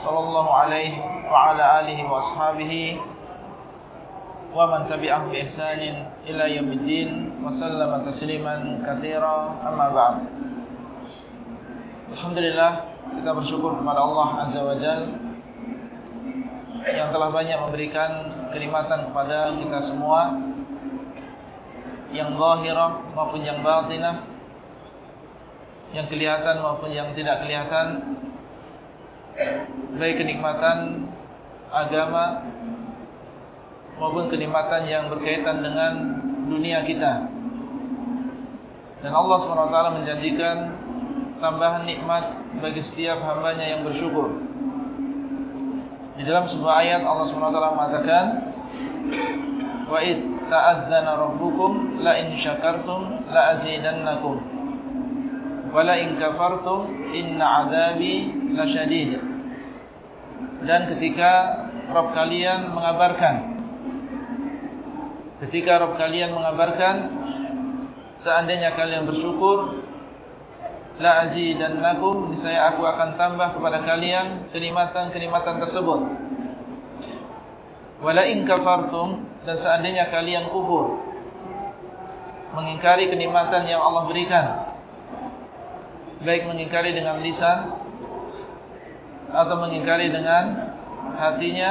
sallallahu alaihi wa ala alihi wa ashabihi wa man tabi'ahu bi ihsanin ila yaumiddin wa sallama tasliman katsira. Amma ba'd. Alhamdulillah kita bersyukur kepada Allah azza wajalla yang telah banyak memberikan kenikmatan kepada kita semua yang zahirah maupun yang batinah yang kelihatan maupun yang tidak kelihatan. Baik kenikmatan agama Maupun kenikmatan yang berkaitan dengan dunia kita Dan Allah SWT menjanjikan tambahan nikmat bagi setiap hambanya yang bersyukur. Di dalam sebuah ayat Allah SWT mengatakan, Wa id ta'adzana rabbukum la in syakartum la azidannakum wa la in kafartum inna azabi lasyadid. Dan ketika Rabb kalian mengabarkan ketika Rabb kalian mengabarkan seandainya kalian bersyukur la azidannakum niscaya aku akan tambah kepada kalian kenikmatan-kenikmatan tersebut wala in kafartum dan seandainya kalian kufur mengingkari kenikmatan yang Allah berikan baik mengingkari dengan lisan atau mengingkari dengan hatinya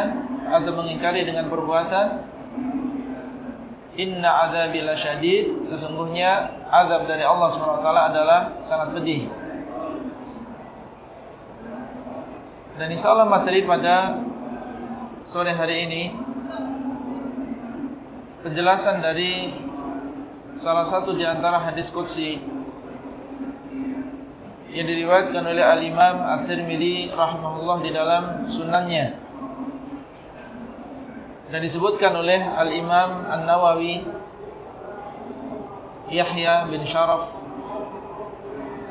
atau mengingkari dengan perbuatan. Inna azabi lasyadid Sesungguhnya azab dari Allah SWT adalah sangat pedih. Dan insyaAllah materi pada sore hari ini Penjelasan dari salah satu di antara hadis Qudsi Yang diriwayatkan oleh Al-Imam At-Tirmidhi Rahimahullah di dalam sunannya. Dan disebutkan oleh Al-Imam An-Nawawi Yahya bin Sharaf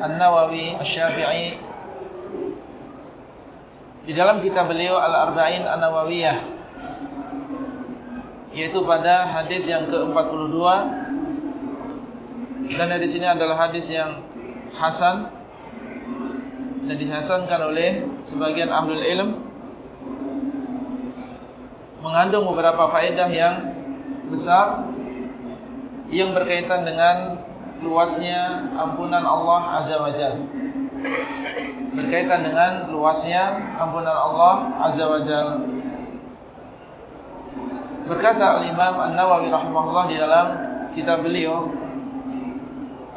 An-Nawawi Al-Syafi'i di dalam kitab beliau Al-Arba'in An-Nawawiyah yaitu pada hadis yang ke-42. Dan hadis ini adalah hadis yang hasan dan dihasankan oleh sebagian ahlul ilm mengandung beberapa faedah yang besar yang berkaitan dengan luasnya ampunan Allah Azza wa. Berkaitan dengan luasnya ampunan Allah Azza wa. Berkata Al-Imam An-Nawawi rahimahullah di dalam kitab beliau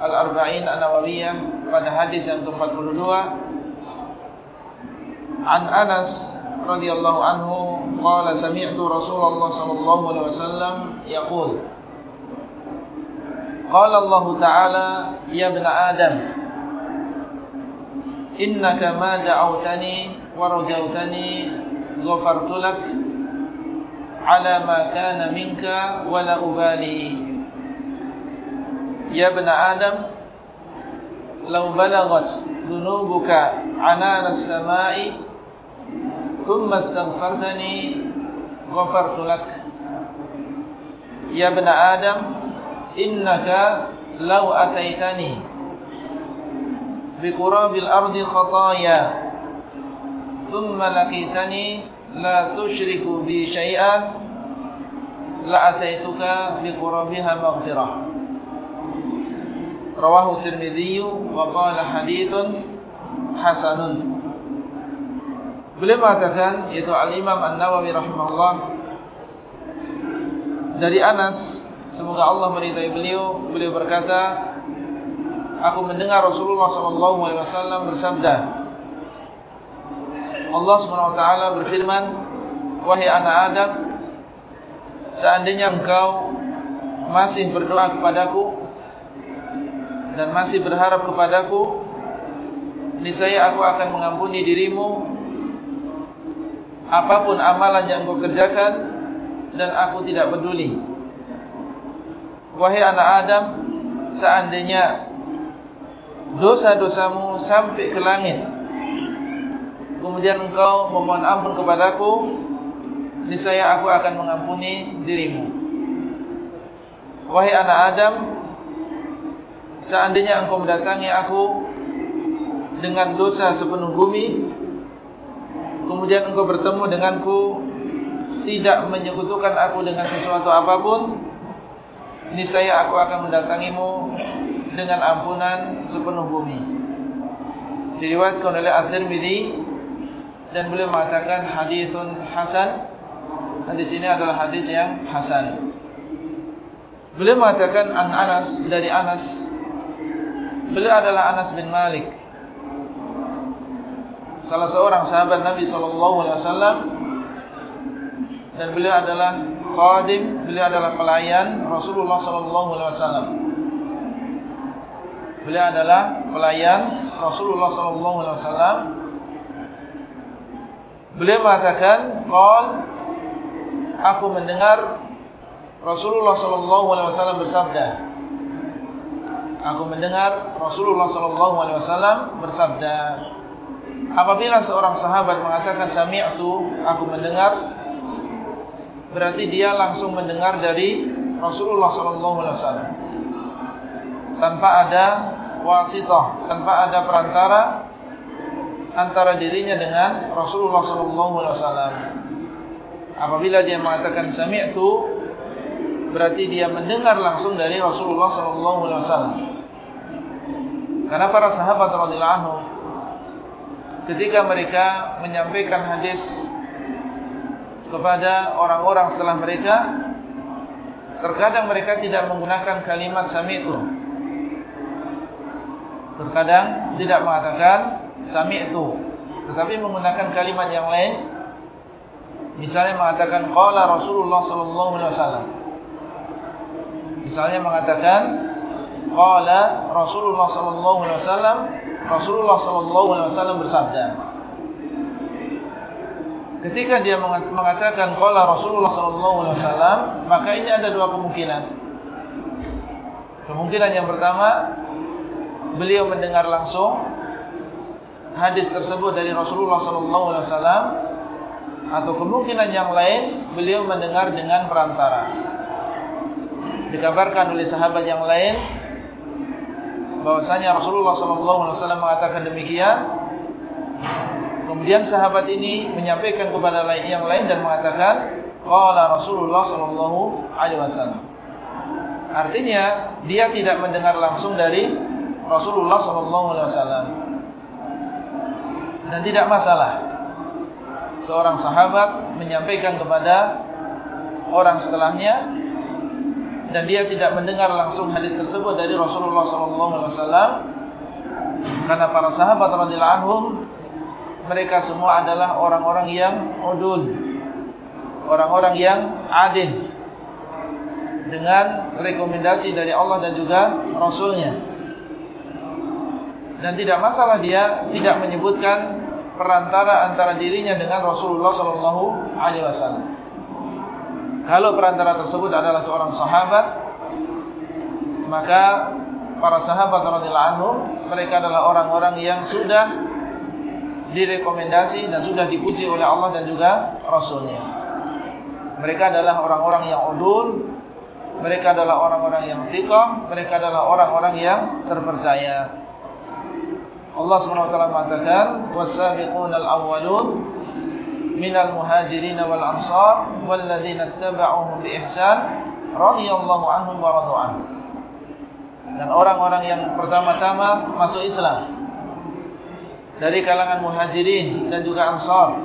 Al-Arba'in An-Nawawiyah pada hadis yang ke-42 An Anas radhiyallahu anhu qala sami'tu Rasulullah sallallahu alaihi wasallam yaqul Qala Allah Ta'ala ya ibn Adam innaka ma da'awtani wa rajawtani ghafartu lak ala ma kana minka wa la ubali Ya ibn Adam law balagat dhunubuka 'anana as-sama'i ثم استغفرتني غفرت لك. يا ابن آدم إنك لو أتيتني بقراب الأرض خطايا ثم لقيتني لا تشرك بي شيئا لأتيتك بقرابها مغفرة. رواه الترمذي وقال حديث حسن. Beliau mengatakan yaitu Al-Imam An-Nawawi rahimahullah dari Anas semoga Allah meridai beliau beliau berkata aku mendengar Rasulullah sallallahu alaihi wasallam bersabda Allah Subhanahu wa taala berfirman wahai anak Adam seandainya engkau masih berdoa kepadaku dan masih berharap kepadaku niscaya aku akan mengampuni dirimu apapun amalan yang kau kerjakan dan aku tidak peduli. Wahai anak Adam, seandainya dosa-dosamu sampai ke langit, kemudian engkau memohon ampun kepadaku, niscaya aku akan mengampuni dirimu. Wahai anak Adam, seandainya engkau mendatangi aku dengan dosa sepenuh bumi, kemudian engkau bertemu denganku tidak menyekutukan aku dengan sesuatu apapun niscaya aku akan mendatangimu dengan ampunan sepenuh bumi. Diriwayatkan oleh At-Tirmidzi dan beliau mengatakan hadithun hasan hadis ini adalah hadis yang hasan. Beliau mengatakan an Anas dari Anas beliau adalah Anas bin Malik salah seorang sahabat Nabi wasallam dan beliau adalah khadim, beliau adalah pelayan Rasulullah wasallam. Beliau adalah pelayan Rasulullah wasallam. Beliau mengatakan, "Qal aku mendengar Rasulullah wasallam bersabda." Aku mendengar Rasulullah wasallam bersabda, Apabila seorang sahabat mengatakan sami'tu, aku mendengar, berarti dia langsung mendengar dari Rasulullah sallallahu alaihi wasallam. Tanpa ada wasithah, tanpa ada perantara antara dirinya dengan Rasulullah sallallahu alaihi wasallam. Apabila dia mengatakan sami'tu, berarti dia mendengar langsung dari Rasulullah sallallahu alaihi wasallam. Karena para sahabat radhiyallahu anhum ketika mereka menyampaikan hadis kepada orang-orang setelah mereka terkadang mereka tidak menggunakan kalimat sami itu terkadang tidak mengatakan sami itu tetapi menggunakan kalimat yang lain. Misalnya mengatakan qala Rasulullah sallallahu alaihi wasallam. Misalnya mengatakan qala Rasulullah sallallahu alaihi wasallam Rasulullah wasallam bersabda. Ketika dia mengatakan qala Rasulullah wasallam, maka ini ada dua kemungkinan. Kemungkinan yang pertama, beliau mendengar langsung hadis tersebut dari Rasulullah wasallam atau kemungkinan yang lain, beliau mendengar dengan perantara. Dikabarkan oleh sahabat yang lain bahwasanya Rasulullah SAW mengatakan demikian. Kemudian sahabat ini menyampaikan kepada yang lain dan mengatakan, "Qala Rasulullah SAW." Artinya dia tidak mendengar langsung dari Rasulullah SAW. Dan tidak masalah seorang sahabat menyampaikan kepada orang setelahnya dan dia tidak mendengar langsung hadis tersebut dari Rasulullah SAW karena para sahabat radhiyallahu anhum mereka semua adalah orang-orang yang udul. Orang-orang yang adil. Dengan rekomendasi dari Allah dan juga Rasulnya. Dan tidak masalah dia tidak menyebutkan perantara antara dirinya dengan Rasulullah SAW kalau perantara tersebut adalah seorang sahabat maka para sahabat radhiyallahu anhum mereka adalah orang-orang yang sudah direkomendasi dan sudah dipuji oleh Allah dan juga Rasulnya. Mereka adalah orang-orang yang udul, mereka adalah orang-orang yang thiqah, mereka adalah orang-orang yang terpercaya. Allah SWT mengatakan, وَالسَّابِقُونَ الْأَوَّلُونَ wal ansar walladzina ittaba'uuhum bi ihsan radhiyallahu anhum wa radu anhu dan orang-orang yang pertama-tama masuk Islam. Dari kalangan muhajirin dan juga ansar.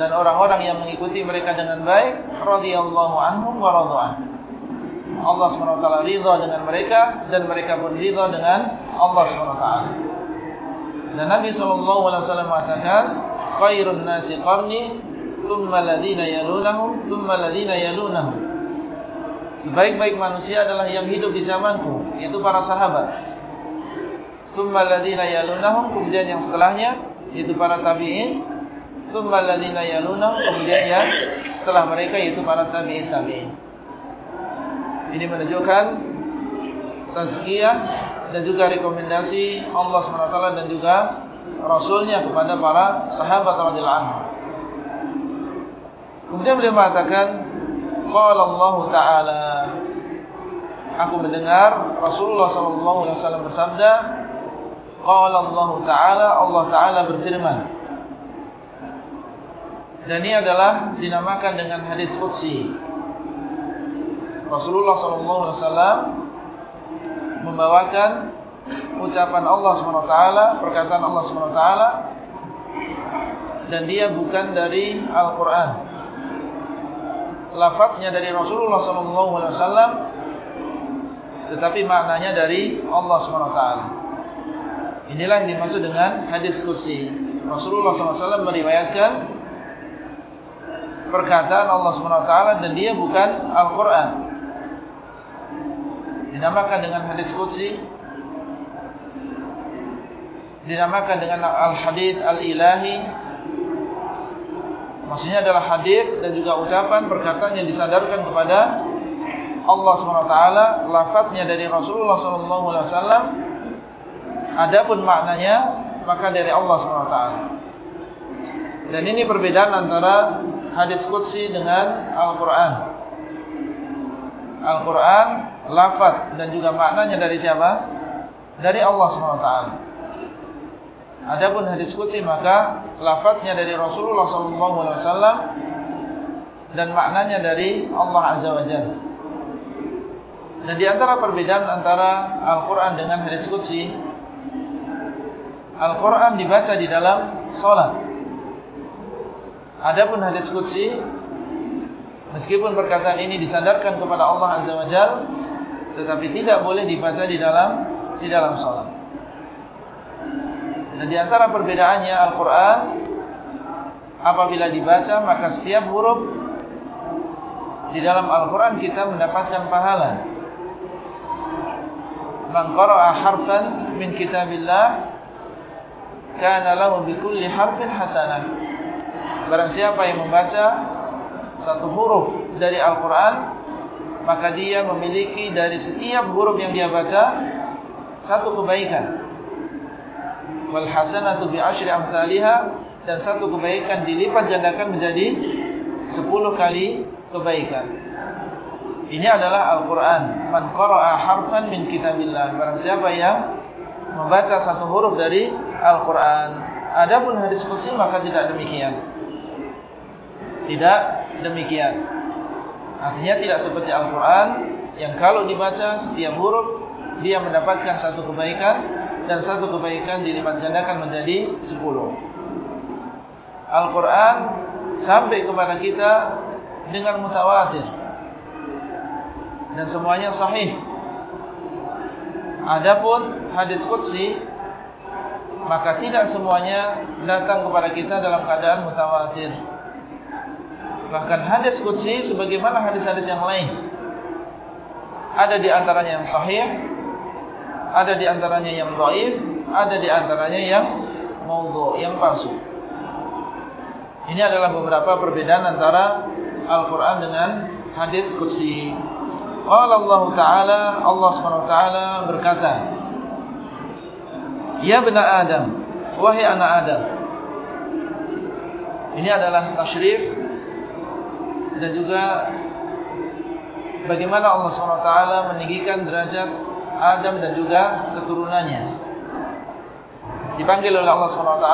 Dan orang-orang yang mengikuti mereka dengan baik radhiyallahu anhum wa radu anhu Allah SWT ridha dengan mereka dan mereka pun ridha dengan Allah SWT dan Nabi SAW mengatakan khairun nasi qarni thumma ladina yalunahum thumma ladina yalunahum. Sebaik-baik manusia adalah yang hidup di zamanku yaitu para sahabat. Thumma ladina yalunahum kemudian yang setelahnya yaitu para tabi'in. Thumma alladziina yalunhum kemudian yang setelah mereka yaitu para tabi'in tabi'in. Ini menunjukkan tazkiyah dan juga rekomendasi Allah SWT dan juga Rasulnya kepada para sahabat radhiyallahu anhu. Kemudian beliau mengatakan, Qala Allah Taala, aku mendengar Rasulullah sallallahu alaihi wasallam bersabda, Qala Allah Taala, Allah Taala berfirman. Dan ini adalah dinamakan dengan hadis qudsi. Rasulullah sallallahu alaihi wasallam membawakan ucapan Allah SWT, perkataan Allah SWT dan dia bukan dari Al-Quran. Lafadznya dari Rasulullah SAW tetapi maknanya dari Allah SWT. Inilah yang dimaksud dengan hadis kursi. Rasulullah SAW meriwayatkan perkataan Allah SWT dan dia bukan Al-Quran. Dinamakan dengan hadis kursi dinamakan dengan al-hadith al-ilahi. Maksudnya adalah hadith dan juga ucapan perkataan yang disandarkan kepada Allah SWT lafadznya dari Rasulullah SAW adapun maknanya maka dari Allah SWT dan ini perbedaan antara hadis Qudsi dengan Al-Quran. Al-Quran lafadz dan juga maknanya dari siapa? dari Allah SWT Adapun hadis qudsi maka lafadznya dari Rasulullah SAW dan maknanya dari Allah Azza wa Jalla. Dan di antara perbedaan antara Al-Quran dengan hadis qudsi, Al-Quran dibaca di dalam solat. Adapun hadis qudsi, meskipun perkataan ini disandarkan kepada Allah Azza wa Jalla, tetapi tidak boleh dibaca di dalam di dalam solat. Dan di antara perbedaannya Al-Quran Apabila dibaca maka setiap huruf Di dalam Al-Quran kita mendapatkan pahala Man qara'a harfan min kitabillah Kana lahu bikulli harfin hasanah Barang siapa yang membaca Satu huruf dari Al-Quran Maka dia memiliki dari setiap huruf yang dia baca Satu kebaikan wal hasanatu bi asyri amsalha dan satu kebaikan dilipat gandakan menjadi 10 kali kebaikan. Ini adalah Al-Qur'an. Man qara'a harfan min kitabillah. Barang siapa yang membaca satu huruf dari Al-Qur'an. Adapun hadis qudsi maka tidak demikian. Tidak demikian. Artinya tidak seperti Al-Qur'an yang kalau dibaca setiap huruf dia mendapatkan satu kebaikan dan satu kebaikan dilipat gandakan menjadi sepuluh. Al-Quran sampai kepada kita dengan mutawatir dan semuanya sahih. Adapun hadis qudsi maka tidak semuanya datang kepada kita dalam keadaan mutawatir. Bahkan hadis qudsi sebagaimana hadis-hadis yang lain ada di antaranya yang sahih ada di antaranya yang dhaif, ada di antaranya yang maudhu, yang palsu. Ini adalah beberapa perbedaan antara Al-Qur'an dengan hadis qudsi. Qala Allah Ta'ala, Allah SWT berkata, Ya bena Adam, wahai anak Adam. Ini adalah tasyrif dan juga bagaimana Allah SWT meninggikan derajat Adam dan juga keturunannya. Dipanggil oleh Allah SWT,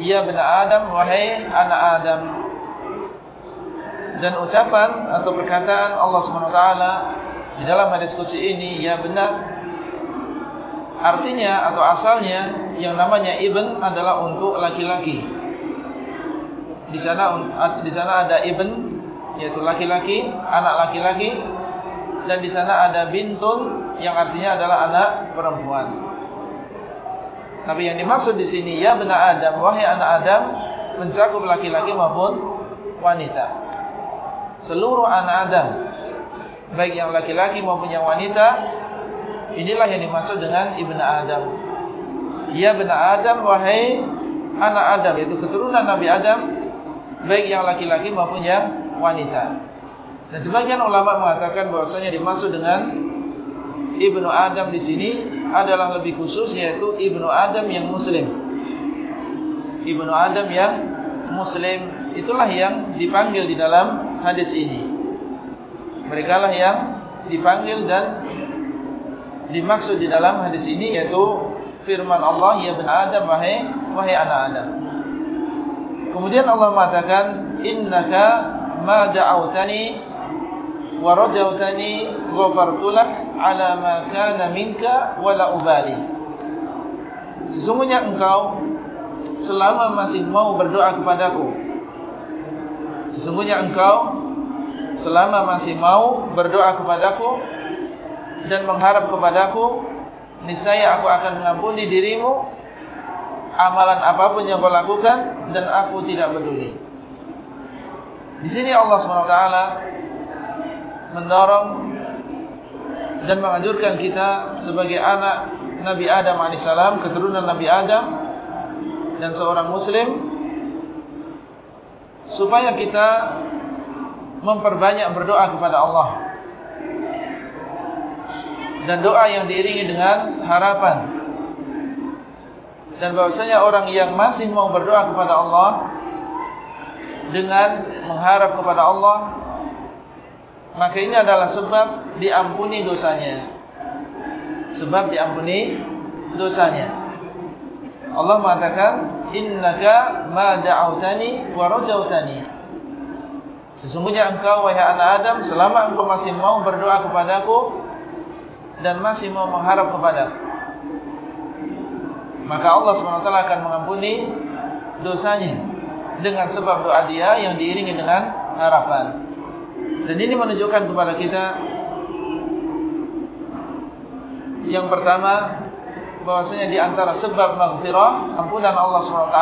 Ya benar Adam, wahai anak Adam. Dan ucapan atau perkataan Allah SWT di dalam hadis kutsi ini, Ya benar. Artinya atau asalnya yang namanya Ibn adalah untuk laki-laki. Di sana di sana ada Ibn, yaitu laki-laki, anak laki-laki. Dan di sana ada Bintun, yang artinya adalah anak perempuan. Tapi yang dimaksud di sini ya benar Adam, wahai anak Adam, mencakup laki-laki maupun wanita. Seluruh anak Adam, baik yang laki-laki maupun yang wanita, inilah yang dimaksud dengan ibnu Adam. Ya benar Adam, wahai anak Adam yaitu keturunan Nabi Adam baik yang laki-laki maupun yang wanita. Dan sebagian ulama mengatakan bahwasanya dimaksud dengan ibnu Adam di sini adalah lebih khusus yaitu ibnu Adam yang muslim. Ibnu Adam yang muslim itulah yang dipanggil di dalam hadis ini. Mereka lah yang dipanggil dan dimaksud di dalam hadis ini yaitu firman Allah ya bin Adam wahai wahai anak Adam. Kemudian Allah mengatakan innaka ma da'awtani wa rajawtani ghafartu lak ala ma kana minka wa la ubali. Sesungguhnya engkau selama masih mau berdoa kepadaku. Sesungguhnya engkau selama masih mau berdoa kepadaku dan mengharap kepadaku niscaya aku akan mengampuni dirimu amalan apapun yang kau lakukan dan aku tidak peduli. Di sini Allah SWT mendorong dan menganjurkan kita sebagai anak Nabi Adam AS, keturunan Nabi Adam dan seorang Muslim, supaya kita memperbanyak berdoa kepada Allah. Dan doa yang diiringi dengan harapan. Dan bahwasanya orang yang masih mau berdoa kepada Allah dengan mengharap kepada Allah maka ini adalah sebab diampuni dosanya. Sebab diampuni dosanya. Allah mengatakan innaka ma da'awtani wa rajautani. Sesungguhnya engkau wahai anak Adam selama engkau masih mau berdoa kepadaku dan masih mau mengharap kepada maka Allah SWT akan mengampuni dosanya dengan sebab doa dia yang diiringi dengan harapan. Dan ini menunjukkan kepada kita yang pertama bahwasanya di antara sebab maghfirah ampunan Allah SWT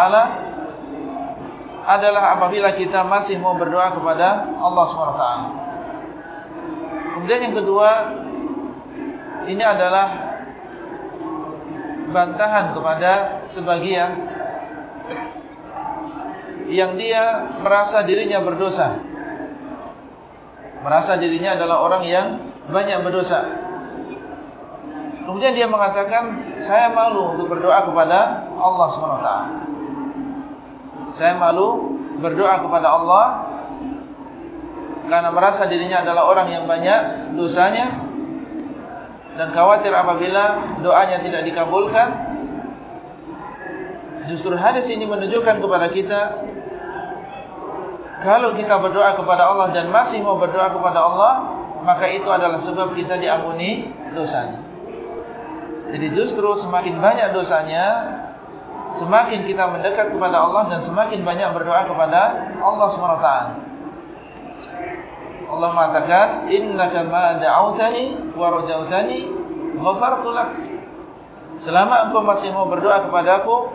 adalah apabila kita masih mau berdoa kepada Allah SWT kemudian yang kedua ini adalah bantahan kepada sebagian yang dia merasa dirinya berdosa. Merasa dirinya adalah orang yang banyak berdosa. Kemudian dia mengatakan, saya malu untuk berdoa kepada Allah SWT. Saya malu berdoa kepada Allah karena merasa dirinya adalah orang yang banyak dosanya dan khawatir apabila doanya tidak dikabulkan justru hadis ini menunjukkan kepada kita kalau kita berdoa kepada Allah dan masih mau berdoa kepada Allah maka itu adalah sebab kita diampuni dosanya jadi justru semakin banyak dosanya semakin kita mendekat kepada Allah dan semakin banyak berdoa kepada Allah SWT Allah mengatakan innaka ma da'awtani wa rajautani ghafartu lak. Selama engkau masih mau berdoa kepadaku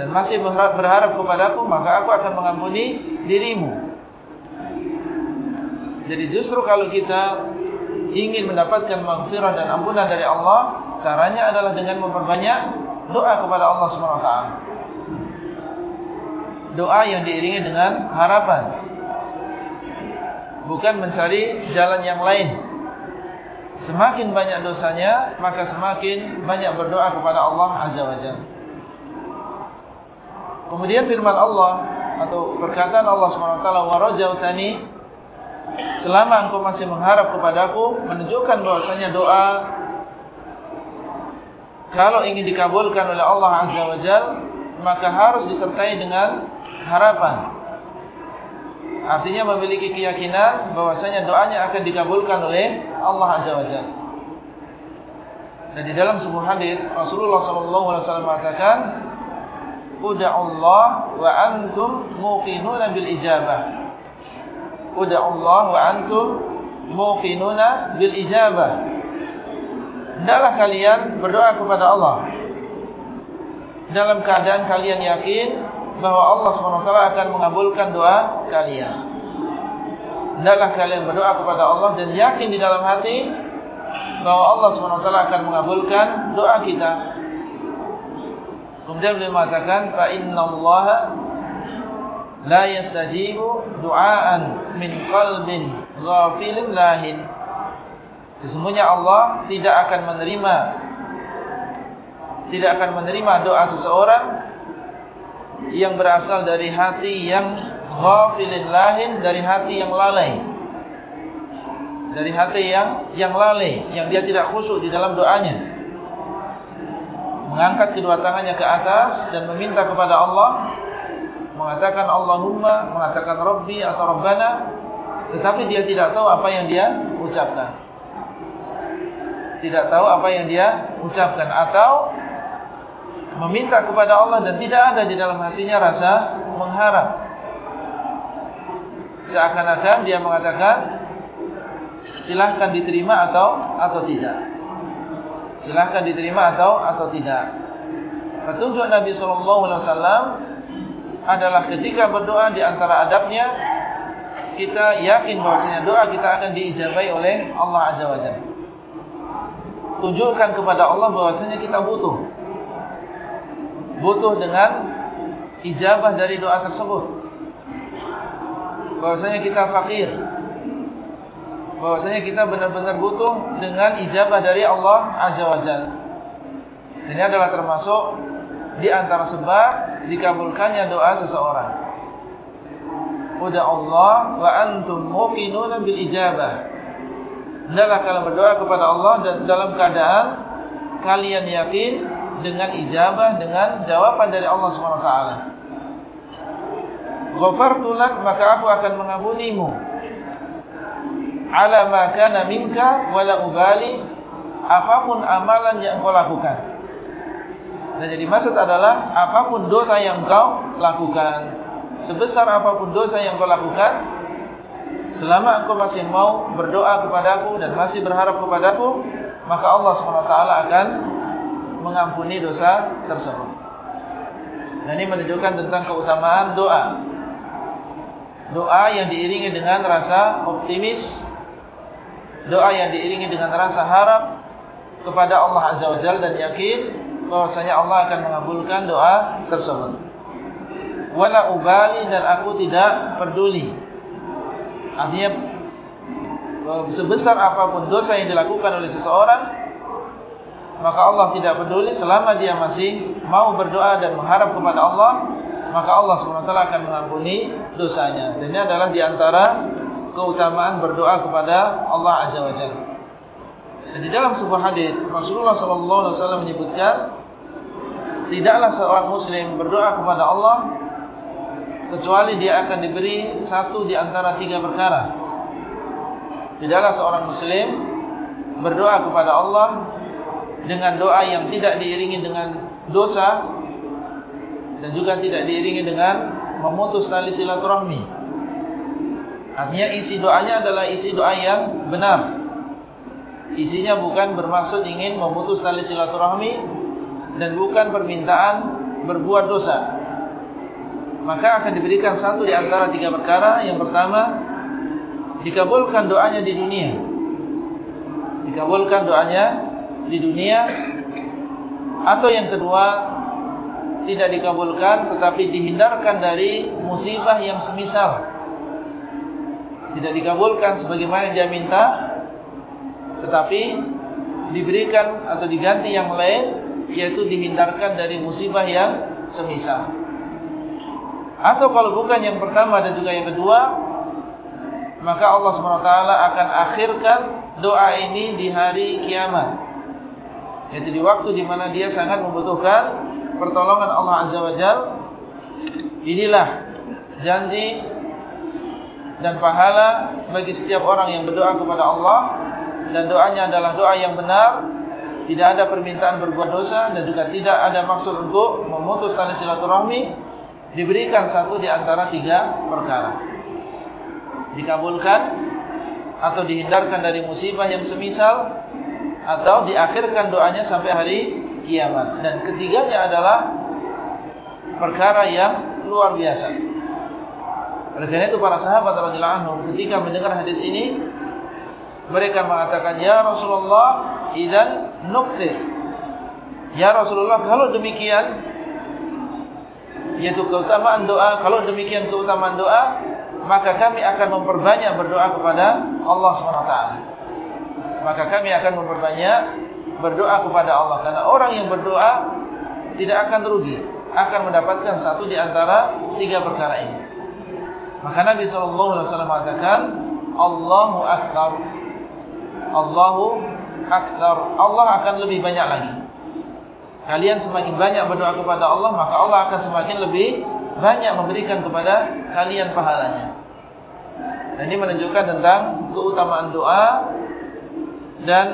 dan masih berharap kepadaku, maka aku akan mengampuni dirimu. Jadi justru kalau kita ingin mendapatkan maghfirah dan ampunan dari Allah, caranya adalah dengan memperbanyak doa kepada Allah SWT. Doa yang diiringi dengan harapan bukan mencari jalan yang lain. Semakin banyak dosanya, maka semakin banyak berdoa kepada Allah Azza wa Jalla. Kemudian firman Allah atau perkataan Allah swt selama engkau masih mengharap kepadaku menunjukkan bahwasanya doa kalau ingin dikabulkan oleh Allah Azza wajalla maka harus disertai dengan harapan. Artinya memiliki keyakinan bahwasanya doanya akan dikabulkan oleh Allah Azza wajalla Dan di dalam sebuah hadis Rasulullah SAW mengatakan, "Ud'u Allah wa antum muqinuna bil ijabah." Ud'u Allah wa antum muqinuna bil ijabah. Hendaklah kalian berdoa kepada Allah dalam keadaan kalian yakin bahwa Allah SWT akan mengabulkan doa kalian. Hendaklah kalian berdoa kepada Allah dan yakin di dalam hati bahwa Allah SWT akan mengabulkan doa kita. Kemudian beliau mengatakan fa innallaha la yastajibu du'aan min qalbin ghafilin lahin. Sesungguhnya Allah tidak akan menerima tidak akan menerima doa seseorang yang berasal dari hati yang ghafilin lahin dari hati yang lalai dari hati yang yang lalai yang dia tidak khusyuk di dalam doanya mengangkat kedua tangannya ke atas dan meminta kepada Allah mengatakan Allahumma mengatakan Rabbi atau Rabbana tetapi dia tidak tahu apa yang dia ucapkan tidak tahu apa yang dia ucapkan atau meminta kepada Allah dan tidak ada di dalam hatinya rasa mengharap seakan-akan dia mengatakan silahkan diterima atau atau tidak. Silahkan diterima atau atau tidak. Petunjuk Nabi Sallallahu Alaihi Wasallam adalah ketika berdoa di antara adabnya kita yakin bahwasanya doa kita akan diijabai oleh Allah Azza Wajalla. Tunjukkan kepada Allah bahwasanya kita butuh, butuh dengan ijabah dari doa tersebut. Bahwasanya kita fakir, bahwasanya kita benar-benar butuh dengan ijabah dari Allah Azza wa Jalla. Ini adalah termasuk di antara sebab dikabulkannya doa seseorang. Uda Allah wa antum muqinuna bil ijabah. Hendaklah kalian berdoa kepada Allah dan dalam keadaan kalian yakin dengan ijabah dengan jawaban dari Allah Subhanahu wa taala. Ghafartu lak maka aku akan mengampunimu ala ma kana minka wala ubali apapun amalan yang kau lakukan. Dan jadi maksud adalah apapun dosa yang kau lakukan, sebesar apapun dosa yang kau lakukan, selama engkau masih mau berdoa kepadaku dan masih berharap kepadaku, maka Allah SWT akan mengampuni dosa tersebut. Dan ini menunjukkan tentang keutamaan doa. Doa yang diiringi dengan rasa optimis doa yang diiringi dengan rasa harap kepada Allah Azza wa Jalla dan yakin bahwasanya Allah akan mengabulkan doa tersebut. Wala ubali dan aku tidak peduli. Artinya sebesar apapun dosa yang dilakukan oleh seseorang maka Allah tidak peduli selama dia masih mau berdoa dan mengharap kepada Allah maka Allah SWT akan mengampuni dosanya. Dan ini adalah di antara keutamaan berdoa kepada Allah Azza wa Jalla. Di dalam sebuah hadis Rasulullah sallallahu alaihi wasallam menyebutkan tidaklah seorang muslim berdoa kepada Allah kecuali dia akan diberi satu di antara tiga perkara. Tidaklah seorang muslim berdoa kepada Allah dengan doa yang tidak diiringi dengan dosa dan juga tidak diiringi dengan memutus tali silaturahmi. Artinya isi doanya adalah isi doa yang benar. Isinya bukan bermaksud ingin memutus tali silaturahmi dan bukan permintaan berbuat dosa. Maka akan diberikan satu di antara tiga perkara. Yang pertama, dikabulkan doanya di dunia. Dikabulkan doanya di dunia. Atau yang kedua, tidak dikabulkan tetapi dihindarkan dari musibah yang semisal tidak dikabulkan sebagaimana dia minta tetapi diberikan atau diganti yang lain yaitu dihindarkan dari musibah yang semisal. Atau kalau bukan yang pertama dan juga yang kedua maka Allah SWT akan akhirkan doa ini di hari kiamat. Yaitu di waktu di mana dia sangat membutuhkan pertolongan Allah Azza wa Jal. Inilah janji dan pahala bagi setiap orang yang berdoa kepada Allah. Dan doanya adalah doa yang benar. Tidak ada permintaan berbuat dosa dan juga tidak ada maksud untuk memutus tali silaturahmi. Diberikan satu di antara tiga perkara. Dikabulkan atau dihindarkan dari musibah yang semisal atau diakhirkan doanya sampai hari kiamat. Dan ketiganya adalah perkara yang luar biasa oleh karena itu para sahabat radhiyallahu anhum ketika mendengar hadis ini mereka mengatakan ya Rasulullah idzan nukthir. Ya Rasulullah kalau demikian yaitu keutamaan doa. Kalau demikian keutamaan doa, maka kami akan memperbanyak berdoa kepada Allah SWT. Maka kami akan memperbanyak berdoa kepada Allah. Karena orang yang berdoa tidak akan rugi, akan mendapatkan satu di antara tiga perkara ini. Maka Nabi SAW mengatakan, Allahu Akbar. Allahu Akbar. Allah akan lebih banyak lagi. Kalian semakin banyak berdoa kepada Allah, maka Allah akan semakin lebih banyak memberikan kepada kalian pahalanya. Dan ini menunjukkan tentang keutamaan doa dan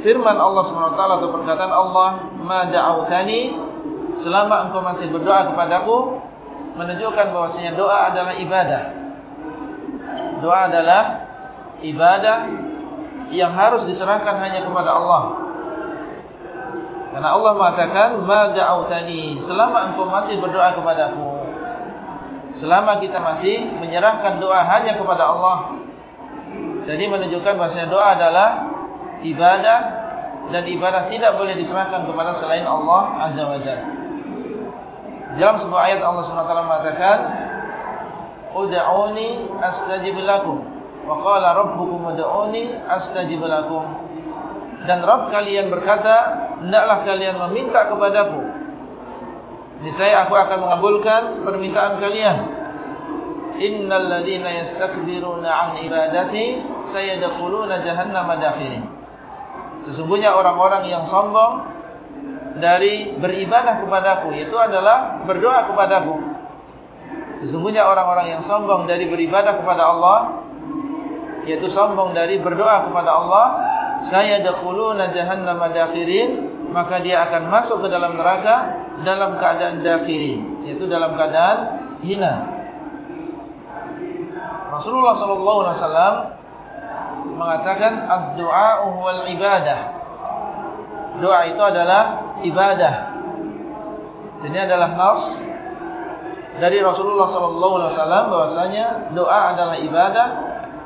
firman Allah SWT atau perkataan Allah, Ma da'autani, selama engkau masih berdoa kepadaku, menunjukkan bahwasanya doa adalah ibadah. Doa adalah ibadah yang harus diserahkan hanya kepada Allah. Karena Allah mengatakan, "Ma da'autani," selama engkau masih berdoa kepadaku. Selama kita masih menyerahkan doa hanya kepada Allah. Jadi menunjukkan bahwasanya doa adalah ibadah dan ibadah tidak boleh diserahkan kepada selain Allah Azza wa Jalla. Dalam sebuah ayat Allah SWT mengatakan Uda'uni astajib lakum. Wa qala rabbukum uda'uni astajib lakum. Dan Rabb kalian berkata Hendaklah kalian meminta kepadaku. Ini saya aku akan mengabulkan permintaan kalian. Innal ladhina yastakbiruna an ibadati Sayadakuluna jahannam adakhirin Sesungguhnya orang-orang yang sombong dari beribadah kepadaku Itu adalah berdoa kepadaku. Sesungguhnya orang-orang yang sombong dari beribadah kepada Allah Yaitu sombong dari berdoa kepada Allah Saya dakuluna jahannam dakhirin Maka dia akan masuk ke dalam neraka Dalam keadaan dakhirin Yaitu dalam keadaan hina. Rasulullah SAW Mengatakan Ad-du'a wal ibadah. Doa itu adalah ibadah. Ini adalah nas dari Rasulullah sallallahu alaihi wasallam bahwasanya doa adalah ibadah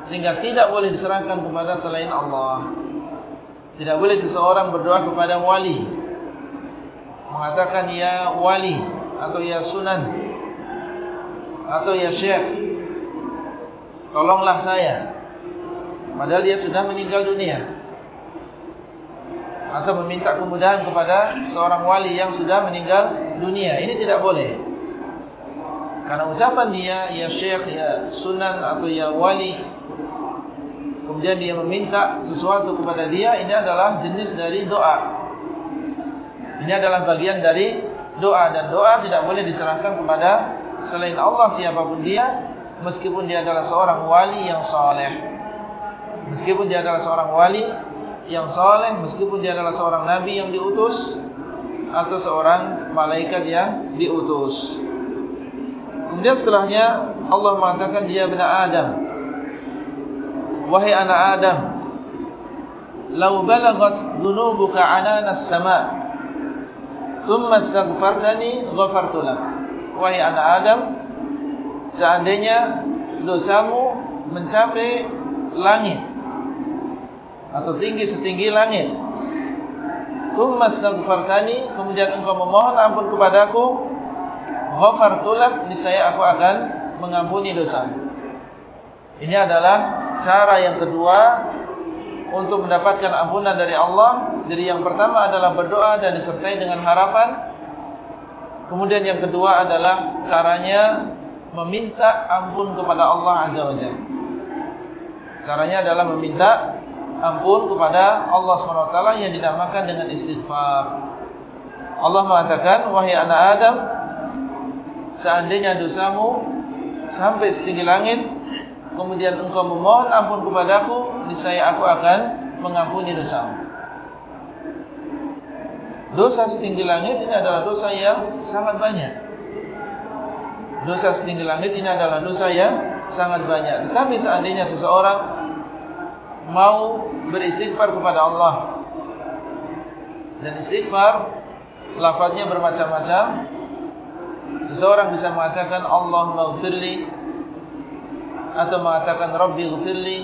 sehingga tidak boleh diserahkan kepada selain Allah. Tidak boleh seseorang berdoa kepada wali mengatakan ya wali atau ya sunan atau ya syekh tolonglah saya padahal dia sudah meninggal dunia atau meminta kemudahan kepada seorang wali yang sudah meninggal dunia. Ini tidak boleh. Karena ucapan dia, ya syekh, ya sunan atau ya wali, kemudian dia meminta sesuatu kepada dia, ini adalah jenis dari doa. Ini adalah bagian dari doa. Dan doa tidak boleh diserahkan kepada selain Allah siapapun dia, meskipun dia adalah seorang wali yang saleh. Meskipun dia adalah seorang wali yang saleh meskipun dia adalah seorang nabi yang diutus atau seorang malaikat yang diutus. Kemudian setelahnya Allah mengatakan dia benar Adam. Wahai anak Adam, "Lau balagat dhunubuka 'anana as-sama', thumma astaghfartani, ghafartu lak." Wahai anak Adam, seandainya dosamu mencapai langit atau tinggi setinggi langit. Thumma astaghfartani, kemudian engkau memohon ampun kepadaku, ghafartu lak, niscaya aku akan mengampuni dosa. Ini adalah cara yang kedua untuk mendapatkan ampunan dari Allah. Jadi yang pertama adalah berdoa dan disertai dengan harapan. Kemudian yang kedua adalah caranya meminta ampun kepada Allah Azza wa Jalla. Caranya adalah meminta ampun kepada Allah SWT yang dinamakan dengan istighfar. Allah mengatakan, wahai anak Adam, seandainya dosamu sampai setinggi langit, kemudian engkau memohon ampun kepadaku, niscaya aku akan mengampuni dosamu. Dosa setinggi langit ini adalah dosa yang sangat banyak. Dosa setinggi langit ini adalah dosa yang sangat banyak. Tetapi seandainya seseorang mau beristighfar kepada Allah. Dan istighfar lafaznya bermacam-macam. Seseorang bisa mengatakan Allah maghfirli atau mengatakan Rabbi ghfirli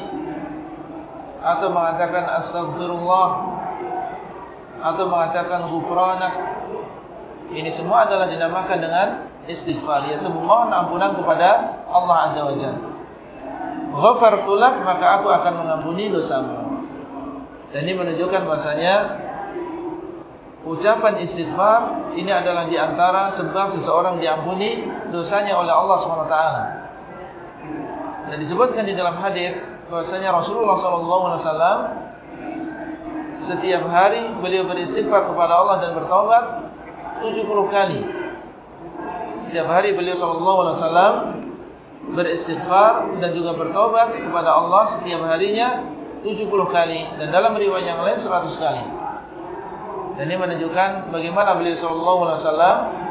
atau mengatakan astaghfirullah atau mengatakan ghufranak. Ini semua adalah dinamakan dengan istighfar yaitu memohon ampunan kepada Allah Azza wa Jalla. Ghafartu lak maka aku akan mengampuni dosamu. Dan ini menunjukkan bahasanya ucapan istighfar ini adalah di antara sebab seseorang diampuni dosanya oleh Allah SWT. Dan disebutkan di dalam hadis bahasanya Rasulullah SAW setiap hari beliau beristighfar kepada Allah dan bertaubat 70 kali. Setiap hari beliau SAW beristighfar dan juga bertaubat kepada Allah setiap harinya 70 kali dan dalam riwayat yang lain 100 kali. Dan ini menunjukkan bagaimana beliau SAW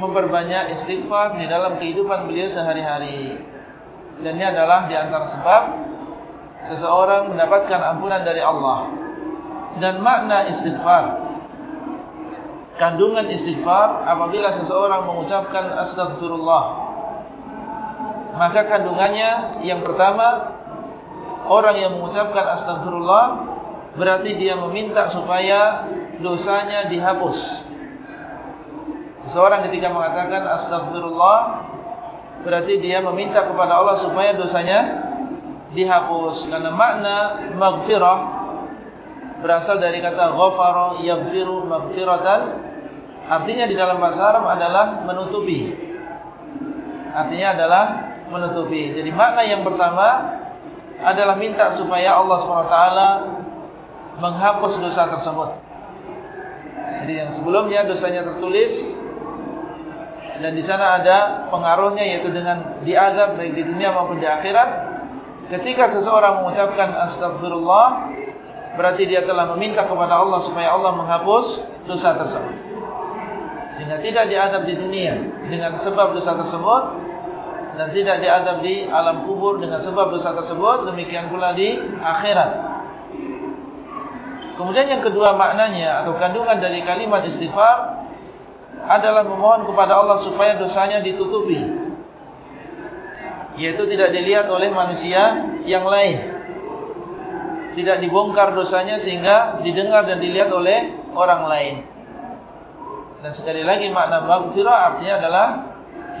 memperbanyak istighfar di dalam kehidupan beliau sehari-hari. Dan ini adalah di antara sebab seseorang mendapatkan ampunan dari Allah dan makna istighfar. Kandungan istighfar apabila seseorang mengucapkan astagfirullah. Maka kandungannya yang pertama orang yang mengucapkan astagfirullah berarti dia meminta supaya dosanya dihapus. Seseorang ketika mengatakan astagfirullah berarti dia meminta kepada Allah supaya dosanya dihapus. Karena makna maghfirah berasal dari kata ghafara yaghfiru maghfiratan. Artinya di dalam bahasa Arab adalah menutupi. Artinya adalah menutupi. Jadi makna yang pertama adalah minta supaya Allah SWT menghapus dosa tersebut. Jadi yang sebelumnya dosanya tertulis dan di sana ada pengaruhnya yaitu dengan diazab baik di dunia maupun di akhirat. Ketika seseorang mengucapkan astagfirullah berarti dia telah meminta kepada Allah supaya Allah menghapus dosa tersebut. Sehingga tidak diadab di dunia dengan sebab dosa tersebut dan tidak diadab di alam kubur dengan sebab dosa tersebut, demikian pula di akhirat. Kemudian yang kedua maknanya atau kandungan dari kalimat istighfar adalah memohon kepada Allah supaya dosanya ditutupi. Yaitu tidak dilihat oleh manusia yang lain tidak dibongkar dosanya sehingga didengar dan dilihat oleh orang lain. Dan sekali lagi makna maghfirah artinya adalah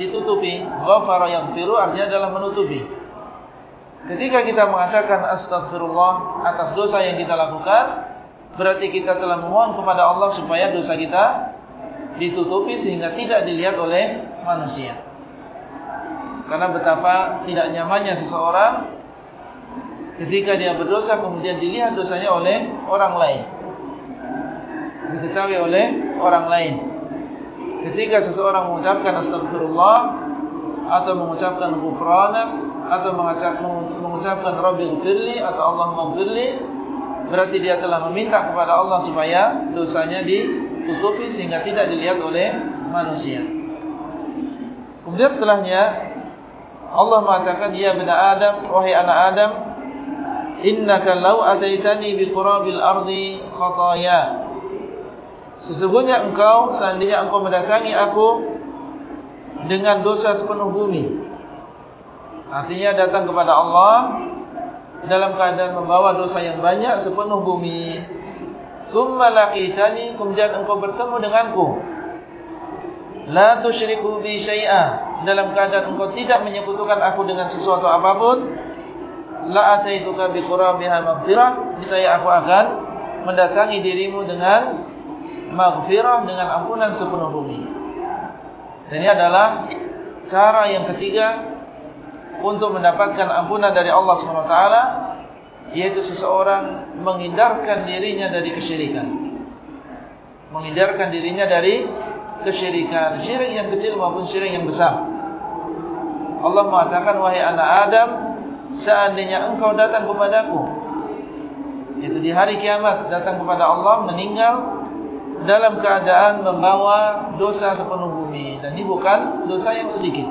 ditutupi. Ghafara yaghfiru artinya adalah menutupi. Ketika kita mengatakan astagfirullah atas dosa yang kita lakukan, berarti kita telah memohon kepada Allah supaya dosa kita ditutupi sehingga tidak dilihat oleh manusia. Karena betapa tidak nyamannya seseorang ketika dia berdosa kemudian dilihat dosanya oleh orang lain diketahui oleh orang lain ketika seseorang mengucapkan astagfirullah atau mengucapkan ghufranak atau mengucapkan rabbil firli atau Allah maghfirli berarti dia telah meminta kepada Allah supaya dosanya ditutupi sehingga tidak dilihat oleh manusia. Kemudian setelahnya Allah mengatakan ya bina Adam wahai anak Adam innaka law ataitani bi qurabil ardi khataya sesungguhnya engkau seandainya engkau mendatangi aku dengan dosa sepenuh bumi. Artinya datang kepada Allah dalam keadaan membawa dosa yang banyak sepenuh bumi. Summa laqitani kemudian engkau bertemu denganku. La tusyriku bi syai'a. Dalam keadaan engkau tidak menyekutukan aku dengan sesuatu apapun la ataituka bi qurabiha maghfirah. Niscaya aku akan mendatangi dirimu dengan maghfirah dengan ampunan sepenuh bumi. Dan ini adalah cara yang ketiga untuk mendapatkan ampunan dari Allah SWT yaitu seseorang menghindarkan dirinya dari kesyirikan. Menghindarkan dirinya dari kesyirikan syirik yang kecil maupun syirik yang besar. Allah mengatakan wahai anak Adam seandainya engkau datang kepadaku itu di hari kiamat datang kepada Allah meninggal dalam keadaan membawa dosa sepenuh bumi. Dan ini bukan dosa yang sedikit.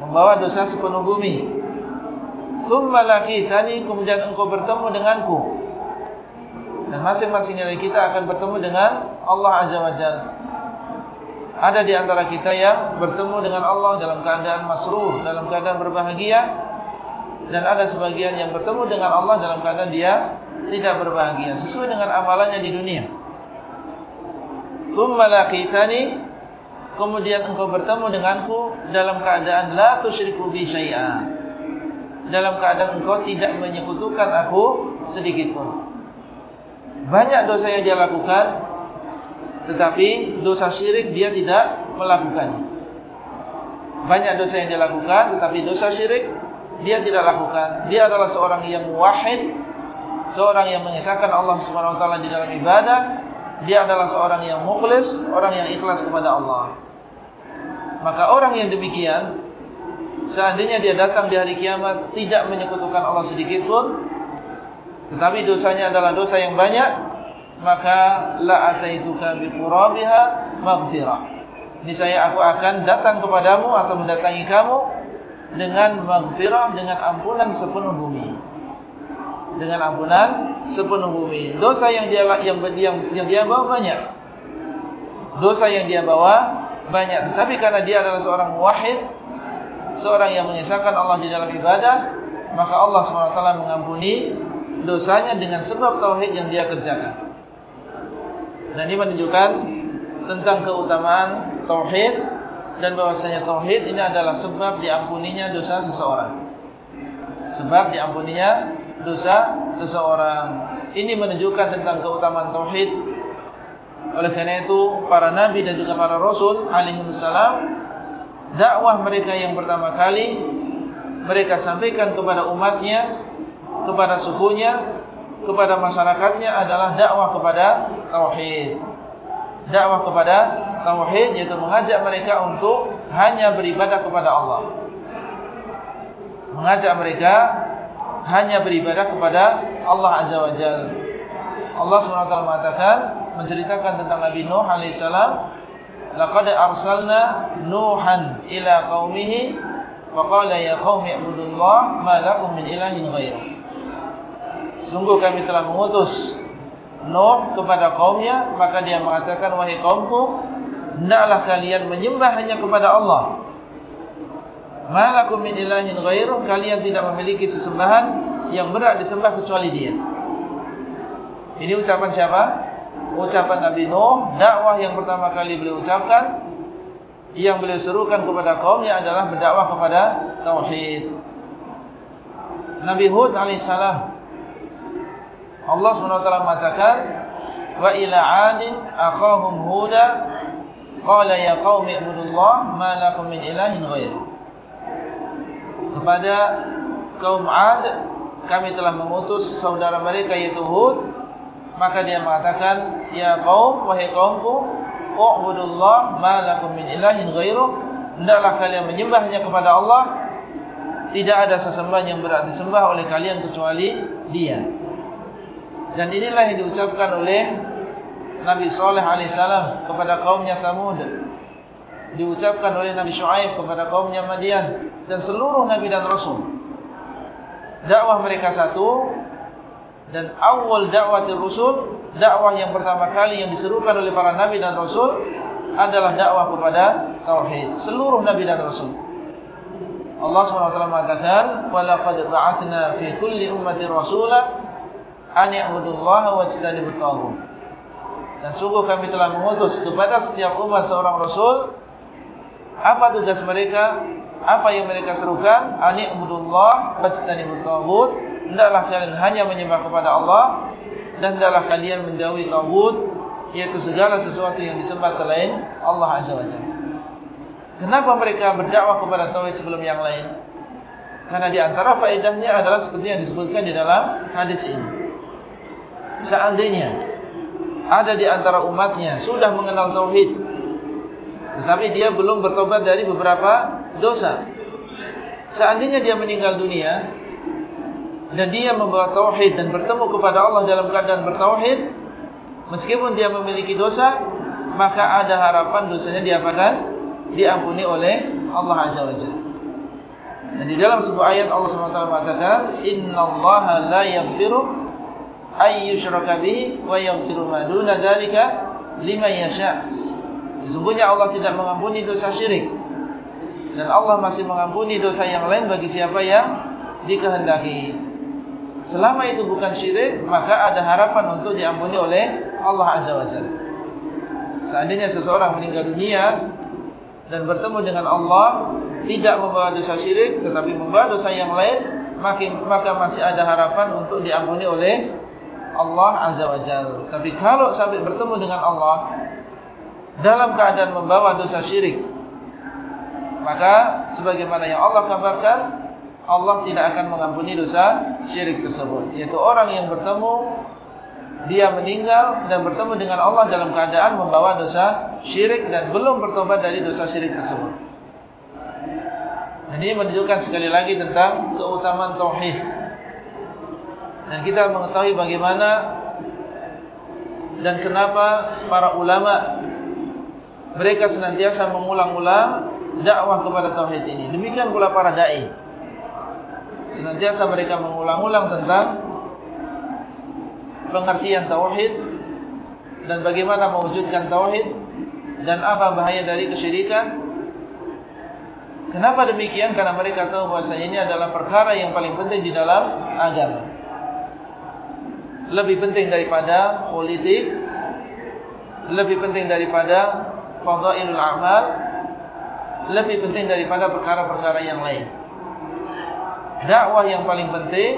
Membawa dosa sepenuh bumi. Thumma laqitani kemudian engkau bertemu denganku. Dan masing-masing dari kita akan bertemu dengan Allah azza wajalla ada di antara kita yang bertemu dengan Allah dalam keadaan masrur dalam keadaan berbahagia. Dan ada sebagian yang bertemu dengan Allah dalam keadaan dia tidak berbahagia sesuai dengan amalannya di dunia. Thumma laqitani kemudian engkau bertemu denganku dalam keadaan la tusyriku bi syai'a. Dalam keadaan engkau tidak menyekutukan aku sedikit pun. Banyak dosa yang dia lakukan tetapi dosa syirik dia tidak melakukannya. Banyak dosa yang dia lakukan tetapi dosa syirik dia tidak lakukan. Dia adalah seorang yang muwahhid seorang yang mengesahkan Allah Subhanahu taala di dalam ibadah dia adalah seorang yang mukhlis orang yang ikhlas kepada Allah. Maka orang yang demikian seandainya dia datang di hari kiamat tidak menyekutukan Allah sedikit pun tetapi dosanya adalah dosa yang banyak maka la ataituka biqurabiha maghfirah. Ini saya aku akan datang kepadamu atau mendatangi kamu dengan maghfirah dengan ampunan sepenuh bumi dengan ampunan sepenuh bumi dosa yang dia yang yang, yang dia bawa banyak dosa yang dia bawa banyak tetapi karena dia adalah seorang wahid seorang yang mengisahkan Allah di dalam ibadah maka Allah SWT mengampuni dosanya dengan sebab tauhid yang dia kerjakan. Dan ini menunjukkan tentang keutamaan tauhid dan bahwasanya tauhid ini adalah sebab diampuninya dosa seseorang. Sebab diampuninya dosa seseorang. Ini menunjukkan tentang keutamaan tauhid. Oleh karena itu para nabi dan juga para rasul alaihi wasallam dakwah mereka yang pertama kali mereka sampaikan kepada umatnya kepada sukunya, kepada masyarakatnya adalah dakwah kepada tauhid. Dakwah kepada tauhid yaitu mengajak mereka untuk hanya beribadah kepada Allah. Mengajak mereka hanya beribadah kepada Allah Azza wa Jalla. Allah SWT mengatakan menceritakan tentang Nabi Nuh alaihissalam, "Laqad arsalna Nuhan ila qaumihi faqala ya qaumi ibudullaha ma lakum min ilahin ghairuh." Sungguh kami telah mengutus Nuh kepada kaumnya Maka dia mengatakan Wahai kaumku Naklah kalian menyembah hanya kepada Allah Malakum min ilahin ghairuh. Kalian tidak memiliki sesembahan Yang berat disembah kecuali dia. Ini ucapan siapa? Ucapan Nabi Nuh. Dakwah yang pertama kali beliau ucapkan Yang beliau serukan kepada kaumnya adalah Berdakwah kepada Tauhid. Nabi Hud alaihissalam. Allah SWT mengatakan wa ila 'adin akhahum huda qala ya qaumi ibudullah ma lakum min ilahin ghair kepada kaum 'ad kami telah mengutus saudara mereka yaitu Hud maka dia mengatakan ya qaum wahai kaumku ubudullah ma lakum min ilahin ghairu hendaklah kalian menyembah hanya kepada Allah tidak ada sesembahan yang berat disembah oleh kalian kecuali dia dan inilah yang diucapkan oleh Nabi Saleh alaihissalam kepada kaumnya Samud. Diucapkan oleh Nabi Shu'aib kepada kaumnya Madian Dan seluruh Nabi dan Rasul. Dakwah mereka satu. Dan awal dakwah Rasul. Dakwah yang pertama kali yang diserukan oleh para Nabi dan Rasul. Adalah dakwah kepada Tauhid. Seluruh Nabi dan Rasul. Allah SWT mengatakan. وَلَقَدْ بَعَثْنَا فِي كُلِّ أُمَّةِ رَسُولًا an ya'budullaha wajtanibut taghut. Dan sungguh kami telah mengutus kepada setiap umat seorang rasul apa tugas mereka? Apa yang mereka serukan? An ya'budullaha wajtanibut taghut. Hendaklah kalian hanya menyembah kepada Allah dan hendaklah kalian menjauhi taghut yaitu segala sesuatu yang disembah selain Allah Azza wa Jalla. Kenapa mereka berdakwah kepada tauhid sebelum yang lain? Karena di antara faedahnya adalah seperti yang disebutkan di dalam hadis ini seandainya ada di antara umatnya sudah mengenal tauhid tetapi dia belum bertobat dari beberapa dosa seandainya dia meninggal dunia dan dia membawa tauhid dan bertemu kepada Allah dalam keadaan bertauhid meskipun dia memiliki dosa maka ada harapan dosanya diapakan diampuni oleh Allah azza wajalla dan di dalam sebuah ayat Allah SWT mengatakan innallaha la yaghfiru ayyushraka bihi wa yaghfiru ma duna dzalika liman yasha. Sesungguhnya Allah tidak mengampuni dosa syirik. Dan Allah masih mengampuni dosa yang lain bagi siapa yang dikehendaki. Selama itu bukan syirik, maka ada harapan untuk diampuni oleh Allah Azza wa Jalla. Seandainya seseorang meninggal dunia dan bertemu dengan Allah tidak membawa dosa syirik tetapi membawa dosa yang lain maka masih ada harapan untuk diampuni oleh Allah Azza wa Jal tapi kalau sampai bertemu dengan Allah dalam keadaan membawa dosa syirik maka sebagaimana yang Allah kabarkan Allah tidak akan mengampuni dosa syirik tersebut yaitu orang yang bertemu dia meninggal dan bertemu dengan Allah dalam keadaan membawa dosa syirik dan belum bertobat dari dosa syirik tersebut. Ini menunjukkan sekali lagi tentang keutamaan tauhid. Dan kita mengetahui bagaimana dan kenapa para ulama mereka senantiasa mengulang-ulang dakwah kepada tauhid ini. Demikian pula para dai. Senantiasa mereka mengulang-ulang tentang pengertian tauhid dan bagaimana mewujudkan tauhid dan apa bahaya dari kesyirikan. Kenapa demikian? Karena mereka tahu bahwa ini adalah perkara yang paling penting di dalam agama. Lebih penting daripada politik, lebih penting daripada fadailul amal, lebih penting daripada perkara-perkara yang lain. Dakwah yang paling penting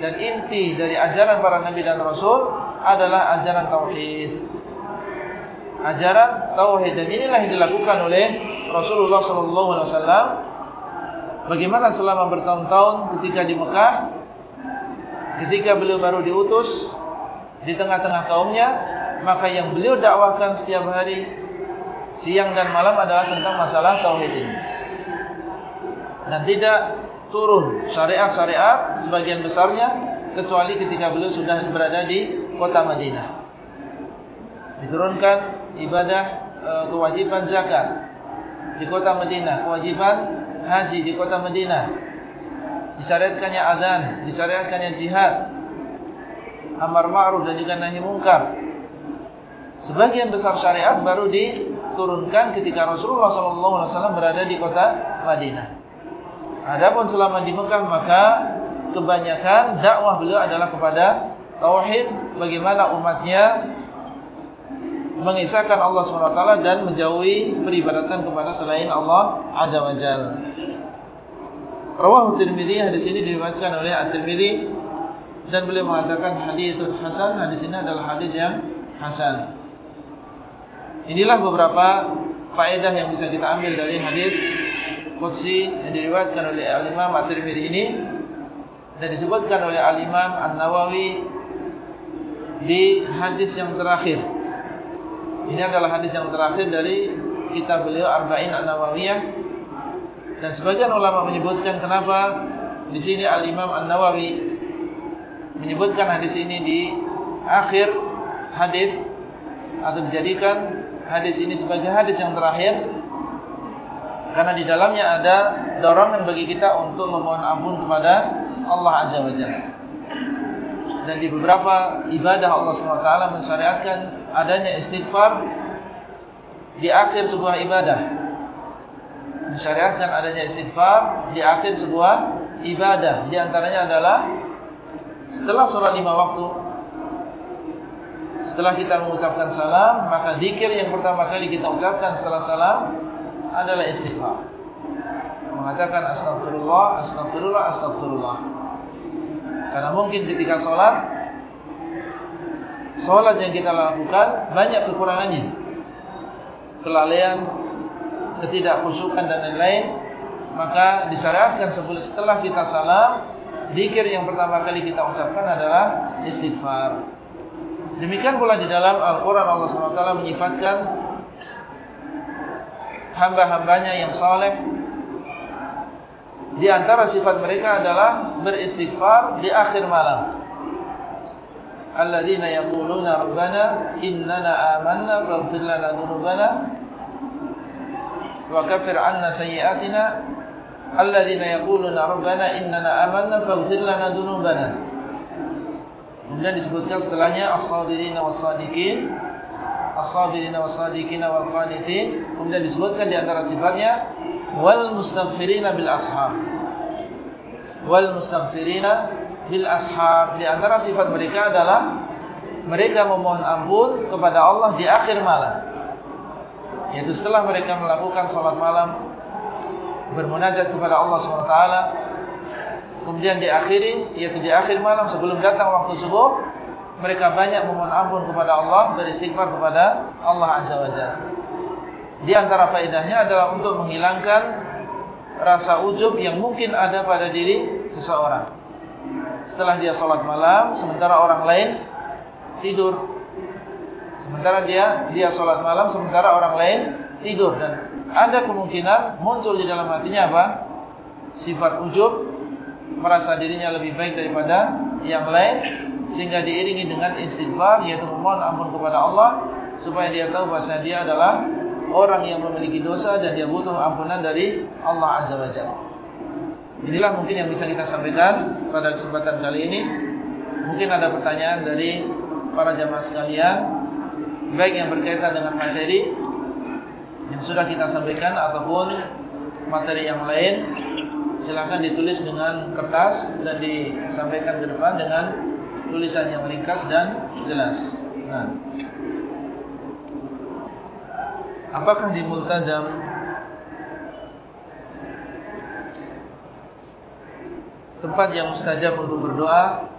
dan inti dari ajaran para nabi dan rasul adalah ajaran tauhid. Ajaran tauhid dan inilah yang dilakukan oleh Rasulullah sallallahu alaihi wasallam bagaimana selama bertahun-tahun ketika di Mekah ketika beliau baru diutus di tengah-tengah kaumnya maka yang beliau dakwahkan setiap hari siang dan malam adalah tentang masalah tauhid ini. Dan tidak turun syariat-syariat sebagian besarnya kecuali ketika beliau sudah berada di kota Madinah. Diturunkan ibadah e, kewajiban zakat di kota Madinah, kewajiban haji di kota Madinah. Disyariatkannya azan, disyariatkannya jihad, amar ma'ruf dan juga nahi mungkar. Sebagian besar syariat baru diturunkan ketika Rasulullah SAW berada di kota Madinah. Adapun selama di Mekah maka kebanyakan dakwah beliau adalah kepada tauhid bagaimana umatnya mengisahkan Allah SWT dan menjauhi peribadatan kepada selain Allah Azza wa Jalla. Rawahu Tirmidzi hadis ini diriwayatkan oleh At-Tirmidzi dan beliau mengatakan hadithun hasan. Hadis ini adalah hadis yang hasan. Inilah beberapa faedah yang bisa kita ambil dari hadis Qudsi yang diriwayatkan oleh Al-Imam At-Tirmidzi ini dan disebutkan oleh Al-Imam An-Nawawi di hadis yang terakhir. Ini adalah hadis yang terakhir dari kitab beliau Arba'in An-Nawawiyah dan sebagian ulama menyebutkan kenapa di sini Al-Imam An-Nawawi menyebutkan hadis ini di akhir hadis atau dijadikan hadis ini sebagai hadis yang terakhir karena di dalamnya ada dorongan bagi kita untuk memohon ampun kepada Allah Azza wa Jalla. Dan di beberapa ibadah Allah SWT mensyariatkan adanya istighfar di akhir sebuah ibadah. Mensyariatkan adanya istighfar di akhir sebuah ibadah. Di antaranya adalah setelah sholat lima waktu. Setelah kita mengucapkan salam, maka zikir yang pertama kali kita ucapkan setelah salam adalah istighfar. Mengatakan astagfirullah, astagfirullah, astagfirullah. Karena mungkin ketika sholat, sholat yang kita lakukan banyak kekurangannya. Kelalaian, ketidakhusukan dan lain-lain. Maka disyariatkan sebelum setelah kita salam, zikir yang pertama kali kita ucapkan adalah istighfar. Demikian pula di dalam Al-Quran Allah SWT menyifatkan hamba-hambanya yang saleh. Di antara sifat mereka adalah beristighfar di akhir malam. Alladzina yaquluna rabbana innana amanna faghfir lana dhunubana wa kaffir 'anna sayyi'atina. Alladzina yaquluna rabbana innana amanna faghfir lana dhunubana kemudian disebutkan setelahnya as-sabirin was-sadiqin. As-sabirin was-sadiqin wal-qanitin. Kemudian disebutkan di antara sifatnya wal mustaghfirin bil ashab wal mustaghfirin bil ashab di antara sifat mereka adalah mereka memohon ampun kepada Allah di akhir malam. Yaitu setelah mereka melakukan salat malam Bermunajat kepada Allah SWT Kemudian diakhiri Yaitu di akhir malam sebelum datang waktu subuh Mereka banyak memohon ampun kepada Allah Beristighfar kepada Allah Azza wa Jalla. Di antara faedahnya adalah untuk menghilangkan Rasa ujub yang mungkin ada pada diri seseorang. Setelah dia salat malam Sementara orang lain tidur. Sementara dia dia sholat malam, sementara orang lain tidur. Dan ada kemungkinan muncul di dalam hatinya apa? Sifat ujub, merasa dirinya lebih baik daripada yang lain, sehingga diiringi dengan istighfar, yaitu memohon ampun kepada Allah, supaya dia tahu bahasa dia adalah orang yang memiliki dosa dan dia butuh ampunan dari Allah Azza Wajalla. Inilah mungkin yang bisa kita sampaikan pada kesempatan kali ini. Mungkin ada pertanyaan dari para jamaah sekalian baik yang berkaitan dengan materi yang sudah kita sampaikan ataupun materi yang lain silakan ditulis dengan kertas dan disampaikan ke depan dengan tulisan yang ringkas dan jelas. Nah. Apakah di multazam tempat yang mustajab untuk berdoa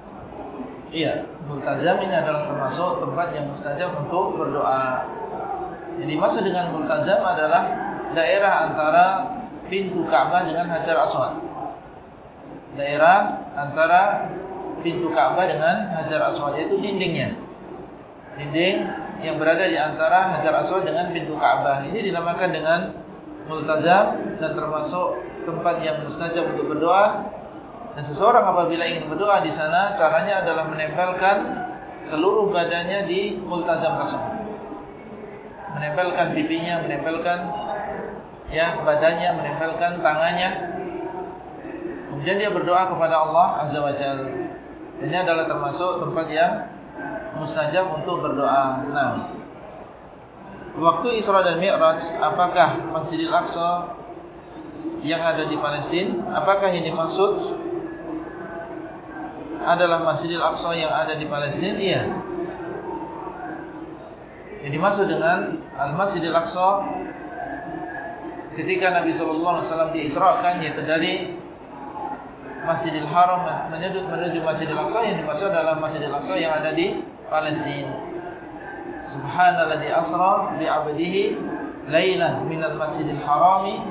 Iya, multazam ini adalah termasuk tempat yang mustajab untuk berdoa. Jadi maksud dengan multazam adalah daerah antara pintu Ka'bah dengan Hajar Aswad. Daerah antara pintu Ka'bah dengan Hajar Aswad itu dindingnya. Dinding yang berada di antara Hajar Aswad dengan pintu Ka'bah. Ini dinamakan dengan multazam dan termasuk tempat yang mustajab untuk berdoa dan seseorang apabila ingin berdoa di sana, caranya adalah menempelkan seluruh badannya di multazam tersebut. Menempelkan pipinya, menempelkan ya badannya, menempelkan tangannya. Kemudian dia berdoa kepada Allah Azza wa Jalla. Ini adalah termasuk tempat yang mustajab untuk berdoa. Nah, waktu Isra dan Mi'raj, apakah Masjidil Aqsa yang ada di Palestina? Apakah ini maksud adalah Masjidil Aqsa yang ada di Palestina? Iya. Yang dimaksud dengan Al-Masjidil Aqsa ketika Nabi sallallahu alaihi wasallam diisrakan yaitu dari Masjidil Haram menuju menuju Masjidil Aqsa yang dimaksud adalah Masjidil Aqsa yang ada di Palestina. Subhanalladzi asra bi 'abdihi lailan minal Masjidil Harami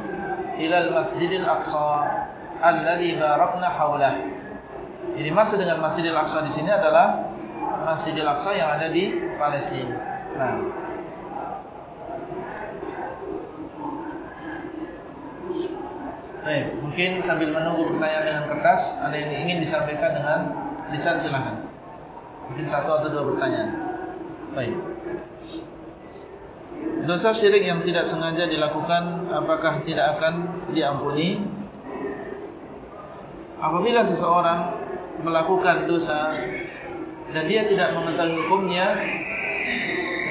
ila al-Masjidil Aqsa alladzi barakna haulahu. Jadi maksud dengan Masjidil Aqsa di sini adalah Masjidil Aqsa yang ada di Palestina. Nah. Baik, mungkin sambil menunggu pertanyaan dengan kertas, ada yang ingin disampaikan dengan lisan silakan. Mungkin satu atau dua pertanyaan. Baik. Dosa syirik yang tidak sengaja dilakukan apakah tidak akan diampuni? Apabila seseorang melakukan dosa dan dia tidak mengetahui hukumnya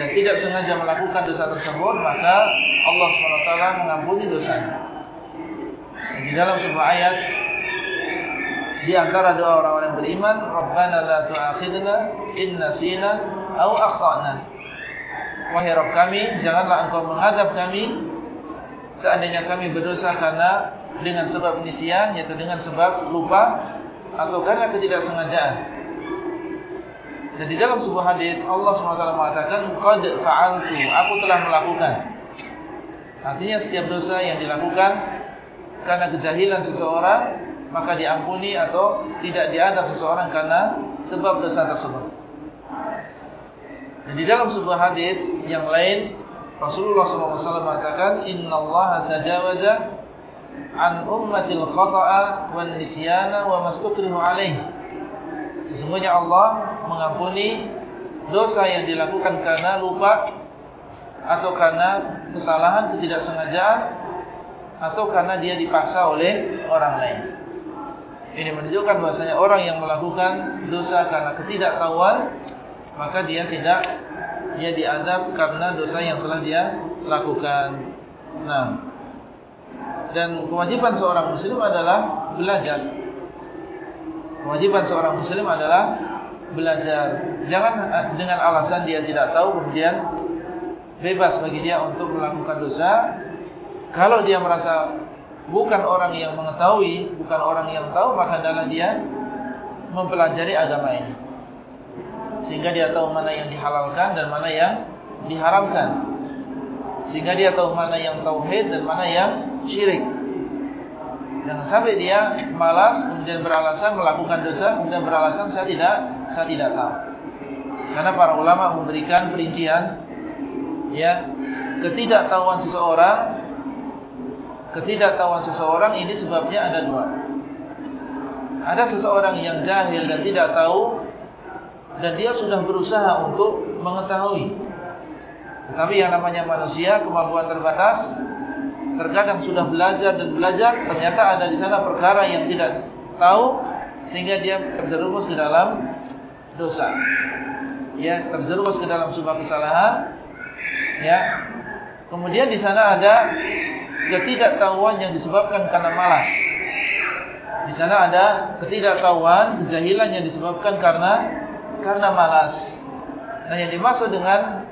dan tidak sengaja melakukan dosa tersebut maka Allah SWT mengampuni dosanya di dalam sebuah ayat di antara doa orang-orang beriman Rabbana la tu'akhidna in nasina au akhtana wahai Rabb kami janganlah engkau menghadap kami seandainya kami berdosa karena dengan sebab nisyan yaitu dengan sebab lupa atau karena ketidaksengajaan. Dan di dalam sebuah hadis Allah SWT mengatakan qad fa'altu, aku telah melakukan. Artinya setiap dosa yang dilakukan karena kejahilan seseorang maka diampuni atau tidak diadab seseorang karena sebab dosa tersebut. Dan di dalam sebuah hadis yang lain Rasulullah SAW mengatakan Inna Allah tajawaza an ummatil khata'a wan nisyana wa mastukrihu alaih. Sesungguhnya Allah mengampuni dosa yang dilakukan karena lupa atau karena kesalahan ketidaksengajaan atau karena dia dipaksa oleh orang lain. Ini menunjukkan bahasanya orang yang melakukan dosa karena ketidaktahuan maka dia tidak dia diadab karena dosa yang telah dia lakukan. Nah, dan kewajiban seorang muslim adalah belajar. Kewajiban seorang muslim adalah belajar. Jangan dengan alasan dia tidak tahu kemudian bebas bagi dia untuk melakukan dosa kalau dia merasa bukan orang yang mengetahui bukan orang yang tahu maka adalah dia mempelajari agama ini. Sehingga dia tahu mana yang dihalalkan dan mana yang diharamkan. Sehingga dia tahu mana yang tauhid dan mana yang syirik. Jangan sampai dia malas kemudian beralasan melakukan dosa kemudian beralasan saya tidak saya tidak tahu. Karena para ulama memberikan perincian ya ketidaktahuan seseorang ketidaktahuan seseorang ini sebabnya ada dua. Ada seseorang yang jahil dan tidak tahu dan dia sudah berusaha untuk mengetahui. Tetapi yang namanya manusia kemampuan terbatas terkadang sudah belajar dan belajar ternyata ada di sana perkara yang tidak tahu sehingga dia terjerumus ke dalam dosa. Ya terjerumus ke dalam sebuah kesalahan ya. Kemudian di sana ada ketidaktahuan yang disebabkan karena malas. Di sana ada ketidaktahuan kejahilan yang disebabkan karena karena malas. Nah yang dimaksud dengan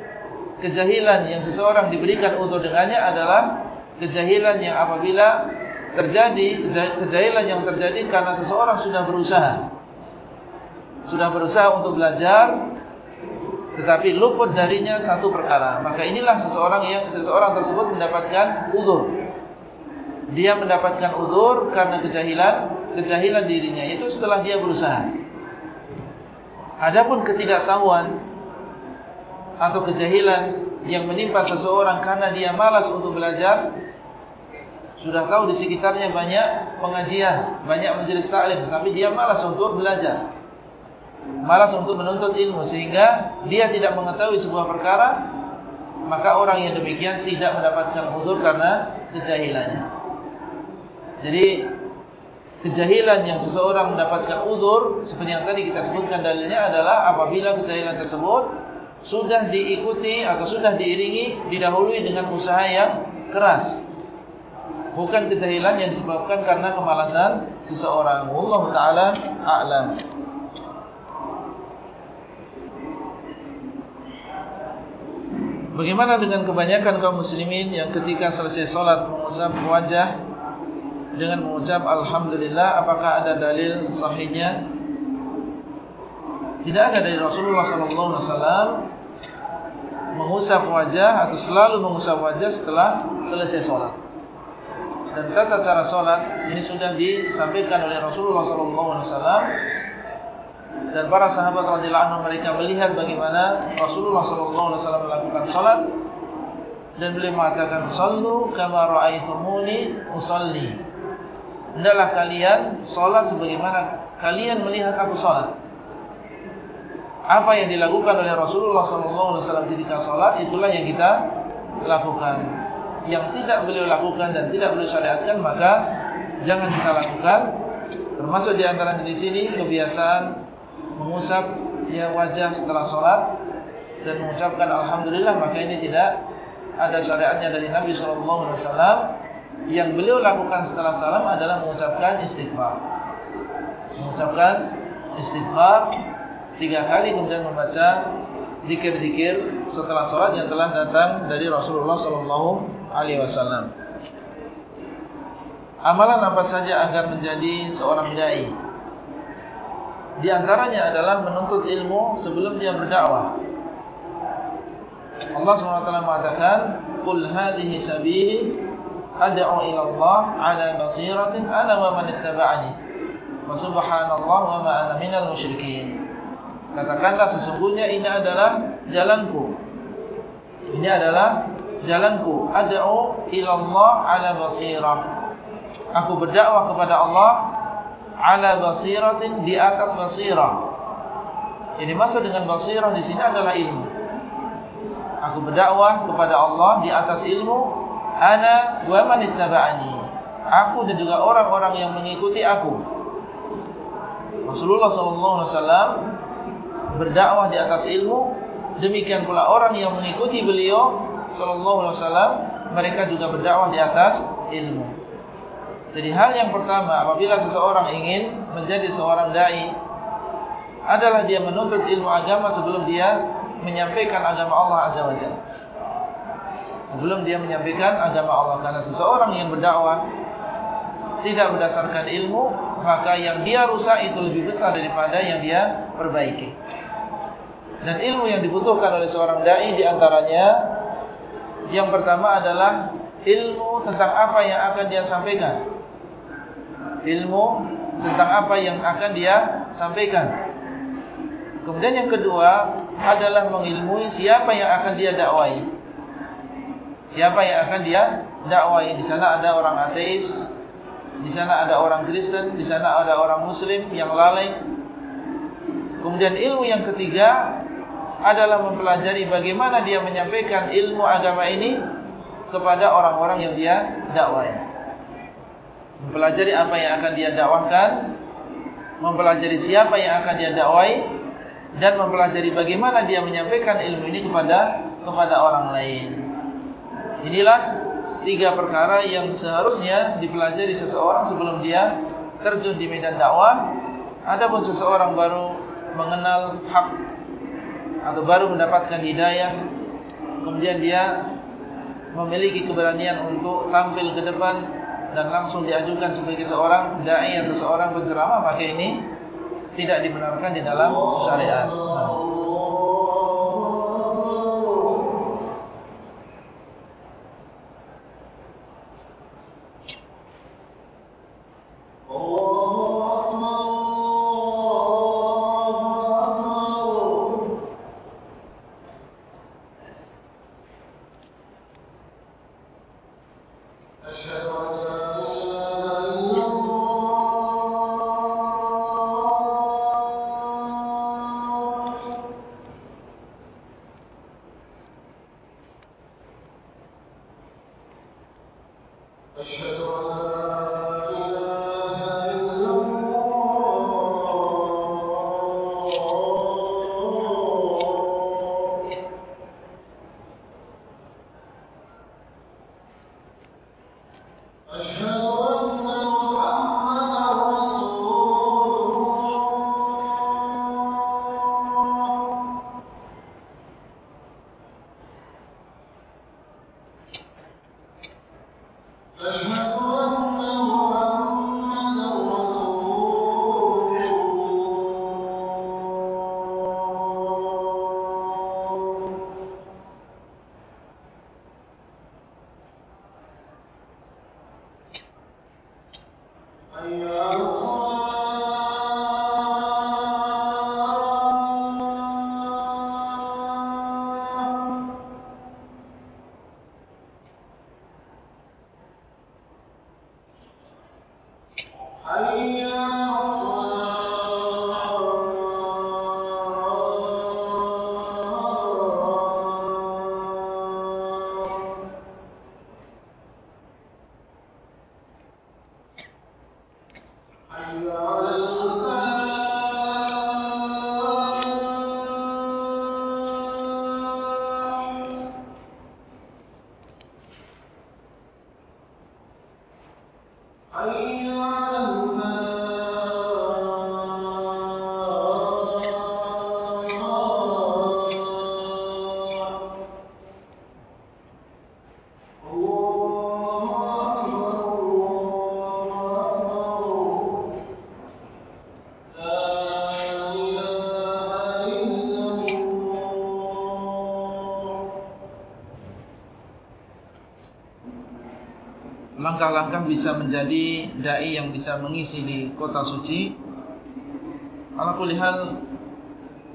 kejahilan yang seseorang diberikan untuk dengannya adalah kejahilan yang apabila terjadi kejahilan yang terjadi karena seseorang sudah berusaha. Sudah berusaha untuk belajar tetapi luput darinya satu perkara. Maka inilah seseorang yang seseorang tersebut mendapatkan udur dia mendapatkan udur karena kejahilan kejahilan dirinya itu setelah dia berusaha. Adapun ketidaktahuan atau kejahilan yang menimpa seseorang karena dia malas untuk belajar sudah tahu di sekitarnya banyak pengajian banyak majelis taklim tetapi dia malas untuk belajar malas untuk menuntut ilmu sehingga dia tidak mengetahui sebuah perkara maka orang yang demikian tidak mendapatkan udzur karena kejahilannya. Jadi kejahilan yang seseorang mendapatkan udzur seperti yang tadi kita sebutkan dalilnya adalah apabila kejahilan tersebut sudah diikuti atau sudah diiringi didahului dengan usaha yang keras. Bukan kejahilan yang disebabkan karena kemalasan seseorang. Wallahu taala a'lam Bagaimana dengan kebanyakan kaum muslimin yang ketika selesai solat mengusap wajah dengan mengucap Alhamdulillah apakah ada dalil sahihnya? Tidak ada dari Rasulullah SAW mengusap wajah atau selalu mengusap wajah setelah selesai solat. Dan tata cara solat ini sudah disampaikan oleh Rasulullah SAW dan para sahabat radhiyallahu anhum mereka melihat bagaimana Rasulullah sallallahu alaihi wasallam melakukan salat. Dan beliau mengatakan sallu kama raaitumuni usalli. Hendaklah kalian salat sebagaimana kalian melihat aku salat. Apa yang dilakukan oleh Rasulullah sallallahu alaihi wasallam ketika salat itulah yang kita lakukan. Yang tidak beliau lakukan dan tidak beliau syariatkan maka jangan kita lakukan. Termasuk di antara di sini kebiasaan mengusap ya wajah setelah sholat dan mengucapkan Alhamdulillah maka ini tidak ada syariatnya dari Nabi SAW yang beliau lakukan setelah salam adalah mengucapkan istighfar. Mengucapkan istighfar tiga kali kemudian membaca dikir-dikir setelah sholat yang telah datang dari Rasulullah SAW amalan apa saja agar menjadi seorang da'i di antaranya adalah menuntut ilmu sebelum dia berdakwah. Allah SWT mengatakan, "Qul hadhihi sabili ad'u ila Allah 'ala basiratin ana wa man ittaba'ani. Wa subhanallah wa ma ana minal musyrikin." Katakanlah sesungguhnya ini adalah jalanku. Ini adalah jalanku. Ad'u ila Allah 'ala basirah. Aku berdakwah kepada Allah ala basiratin di atas basirah. Ini maksud dengan basirah di sini adalah ilmu. Aku berdakwah kepada Allah di atas ilmu ana wa man ittaba'ani. Aku dan juga orang-orang yang mengikuti aku. Rasulullah sallallahu alaihi wasallam berdakwah di atas ilmu, demikian pula orang yang mengikuti beliau sallallahu alaihi wasallam mereka juga berdakwah di atas ilmu. Jadi hal yang pertama apabila seseorang ingin menjadi seorang dai adalah dia menuntut ilmu agama sebelum dia menyampaikan agama Allah Azza wa Jalla. sebelum dia menyampaikan agama Allah. Karena seseorang yang berdakwah tidak berdasarkan ilmu maka yang dia rusak itu lebih besar daripada yang dia perbaiki. Dan ilmu yang dibutuhkan oleh seorang dai di antaranya yang pertama adalah ilmu tentang apa yang akan dia sampaikan ilmu tentang apa yang akan dia sampaikan. Kemudian yang kedua adalah mengilmui siapa yang akan dia dakwai. Siapa yang akan dia dakwai? Di sana ada orang ateis di sana ada orang Kristen di sana ada orang muslim yang lalai. Kemudian ilmu yang ketiga adalah mempelajari bagaimana dia menyampaikan ilmu agama ini kepada orang-orang yang dia dakwai mempelajari apa yang akan dia dakwahkan, mempelajari siapa yang akan dia dakwai, dan mempelajari bagaimana dia menyampaikan ilmu ini kepada kepada orang lain. Inilah tiga perkara yang seharusnya dipelajari seseorang sebelum dia terjun di medan dakwah. Adapun seseorang baru mengenal hak atau baru mendapatkan hidayah, kemudian dia memiliki keberanian untuk tampil ke depan dan langsung diajukan sebagai seorang dai atau seorang penceramah maka ini tidak dibenarkan di dalam syariat. Langkah-langkah bisa menjadi dai yang bisa mengisi di kota suci. Alhamdulillah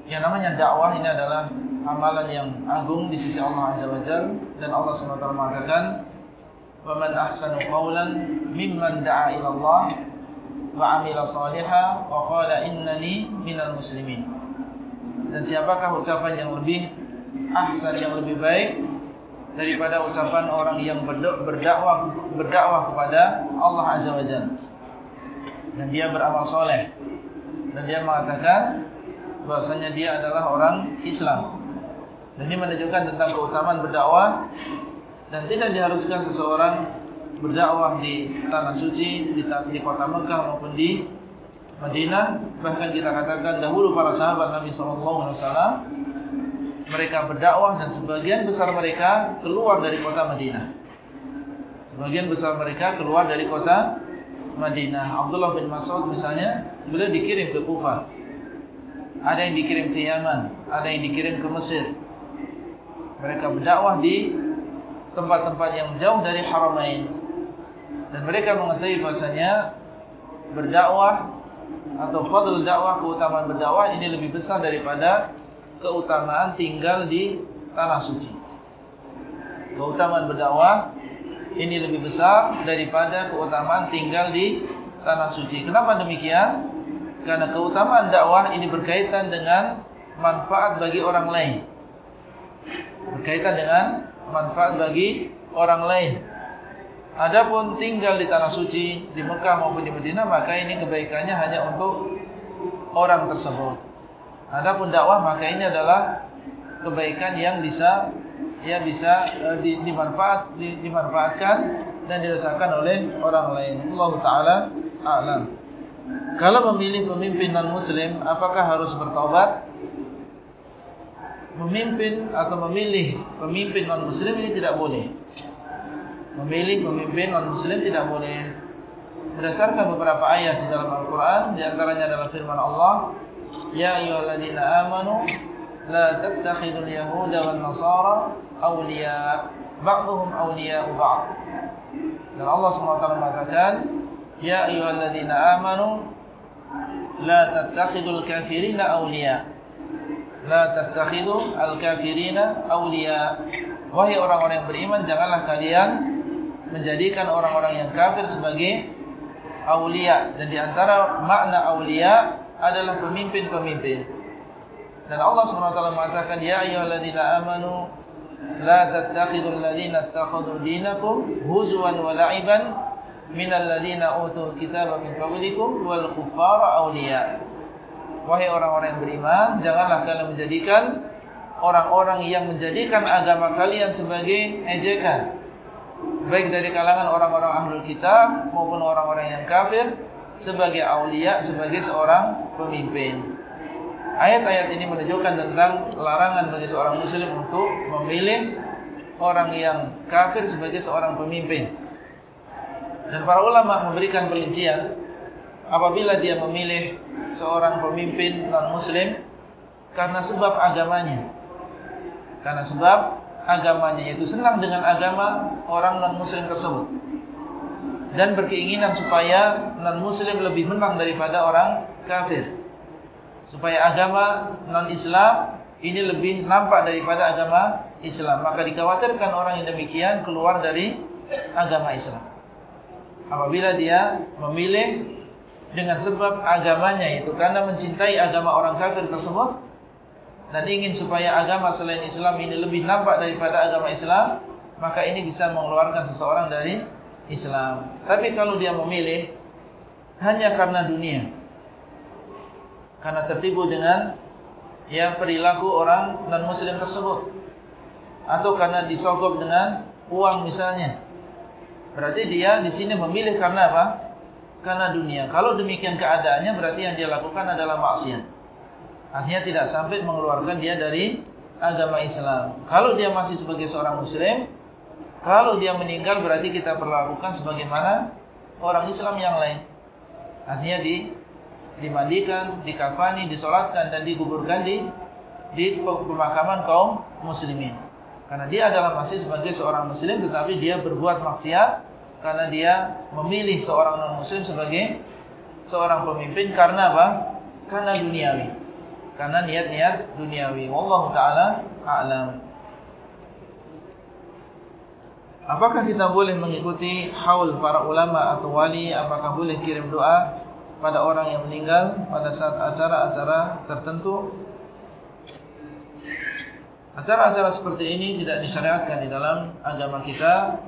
yang namanya dakwah ini adalah amalan yang agung di sisi Allah Azza wa Jalla dan Allah SWT mengatakan wa man ahsanu qawlan mimman da'a ila Allah wa 'amila shalihan wa qala innani minal muslimin. Dan siapakah ucapan yang lebih ahsan yang lebih baik daripada ucapan orang yang berdakwah berdakwah kepada Allah Azza wa Jalla. Dan dia beramal soleh. Dan dia mengatakan bahasanya dia adalah orang Islam. Dan ini menunjukkan tentang keutamaan berdakwah. Dan tidak diharuskan seseorang berdakwah di tanah suci di, di kota Mekah maupun di Madinah. Bahkan kita katakan dahulu para sahabat Nabi Wasallam mereka berdakwah dan sebagian besar mereka keluar dari kota Madinah. Sebagian besar mereka keluar dari kota Madinah. Abdullah bin Mas'ud misalnya, beliau dikirim ke Kufah. Ada yang dikirim ke Yaman, ada yang dikirim ke Mesir. Mereka berdakwah di tempat-tempat yang jauh dari Haramain. Dan mereka mengetahui bahasanya berdakwah atau fadl dakwah, keutamaan berdakwah ini lebih besar daripada keutamaan tinggal di tanah suci. Keutamaan berdakwah ini lebih besar daripada keutamaan tinggal di tanah suci. Kenapa demikian? Karena keutamaan dakwah ini berkaitan dengan manfaat bagi orang lain. Berkaitan dengan manfaat bagi orang lain. Adapun tinggal di tanah suci di Mekah maupun di Madinah maka ini kebaikannya hanya untuk orang tersebut. Adapun dakwah maka ini adalah kebaikan yang bisa ya bisa e, dimanfaat dimanfaatkan dan dirasakan oleh orang lain. Allah taala a'lam. Kalau memilih pemimpin non muslim apakah harus bertobat? Memimpin atau memilih pemimpin non muslim ini tidak boleh. Memilih pemimpin non muslim tidak boleh. Berdasarkan beberapa ayat di dalam Al-Qur'an di antaranya adalah firman Allah Ya ayyuhalladzina amanu la tattakhidul yahuda wan nasara awliya ba'dhum awliya'u ba'd. Dan Allah SWT mengatakan Ya ayyuhalladzina amanu la tattakhidul kafirina awliya. La tattakhidul al-kafirina awliya. Wahai orang-orang yang beriman janganlah kalian menjadikan orang-orang yang kafir sebagai awliya dan di antara makna awliya adalah pemimpin-pemimpin. Dan Allah SWT mengatakan, Ya ayuhalladzina amanu, Ladzina attakhadu dinakum, Huzuan wa la'iban, Minal ladzina utul kitab min qablikum, Wal kuffara awliya. Wahai orang-orang yang beriman, Janganlah kalian menjadikan, Orang-orang yang menjadikan agama kalian sebagai ejekan. Baik dari kalangan orang-orang ahlul kitab, Maupun orang-orang yang kafir, sebagai aulia, sebagai seorang pemimpin. Ayat-ayat ini menunjukkan tentang larangan bagi seorang muslim untuk memilih orang yang kafir sebagai seorang pemimpin. Dan para ulama memberikan perincian apabila dia memilih seorang pemimpin non-muslim karena sebab agamanya. Karena sebab agamanya yaitu senang dengan agama orang non-muslim tersebut dan berkeinginan supaya non-muslim lebih menang daripada orang kafir. Supaya agama non-Islam ini lebih nampak daripada agama Islam. Maka dikhawatirkan orang yang demikian keluar dari agama Islam. Apabila dia memilih dengan sebab agamanya itu karena mencintai agama orang kafir tersebut dan ingin supaya agama selain Islam ini lebih nampak daripada agama Islam, maka ini bisa mengeluarkan seseorang dari Islam. Tapi kalau dia memilih hanya karena dunia, karena tertipu dengan ya perilaku orang non Muslim tersebut, atau karena disogok dengan uang misalnya, berarti dia di sini memilih karena apa? Karena dunia. Kalau demikian keadaannya, berarti yang dia lakukan adalah maksiat. Artinya tidak sampai mengeluarkan dia dari agama Islam. Kalau dia masih sebagai seorang Muslim, kalau dia meninggal berarti kita perlakukan sebagaimana orang Islam yang lain. Artinya di dimandikan, dikafani, disolatkan dan dikuburkan di di pemakaman kaum muslimin. Karena dia adalah masih sebagai seorang muslim tetapi dia berbuat maksiat karena dia memilih seorang non muslim sebagai seorang pemimpin karena apa? Karena duniawi. Karena niat-niat duniawi. Wallahu taala a'lam. Apakah kita boleh mengikuti haul para ulama atau wali? Apakah boleh kirim doa pada orang yang meninggal pada saat acara-acara tertentu? Acara-acara seperti ini tidak disyariatkan di dalam agama kita.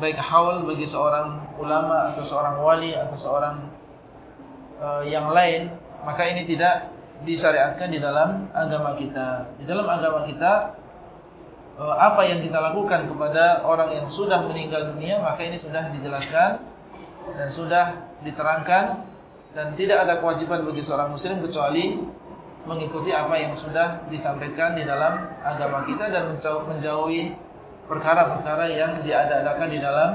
Baik haul bagi seorang ulama atau seorang wali atau seorang uh, yang lain. Maka ini tidak disyariatkan di dalam agama kita. Di dalam agama kita Eh, apa yang kita lakukan kepada orang yang sudah meninggal dunia maka ini sudah dijelaskan dan sudah diterangkan dan tidak ada kewajiban bagi seorang muslim kecuali mengikuti apa yang sudah disampaikan di dalam agama kita dan menjauhi perkara-perkara yang diada-adakan di dalam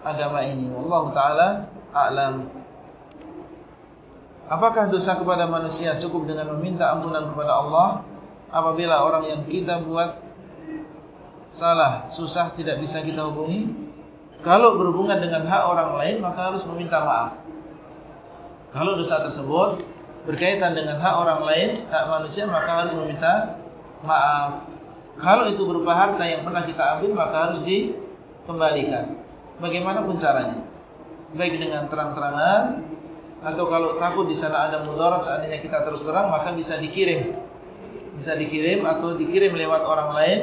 agama ini. Wallahu taala a'lam. Apakah dosa kepada manusia cukup dengan meminta ampunan kepada Allah apabila orang yang kita buat salah, susah tidak bisa kita hubungi? Kalau berhubungan dengan hak orang lain maka harus meminta maaf. Kalau dosa tersebut berkaitan dengan hak orang lain, hak manusia maka harus meminta maaf. Kalau itu berupa harta yang pernah kita ambil maka harus dikembalikan. Bagaimanapun caranya. Baik dengan terang-terangan atau kalau takut di sana ada mudarat seandainya kita terus terang maka bisa dikirim. Bisa dikirim atau dikirim lewat orang lain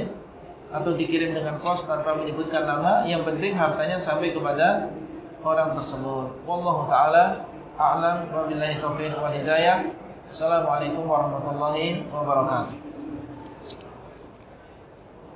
atau dikirim dengan pos tanpa menyebutkan nama, yang penting hartanya sampai kepada orang tersebut. Wallahu taala a'lam wa billahi taufiq wal hidayah. Assalamualaikum warahmatullahi wabarakatuh.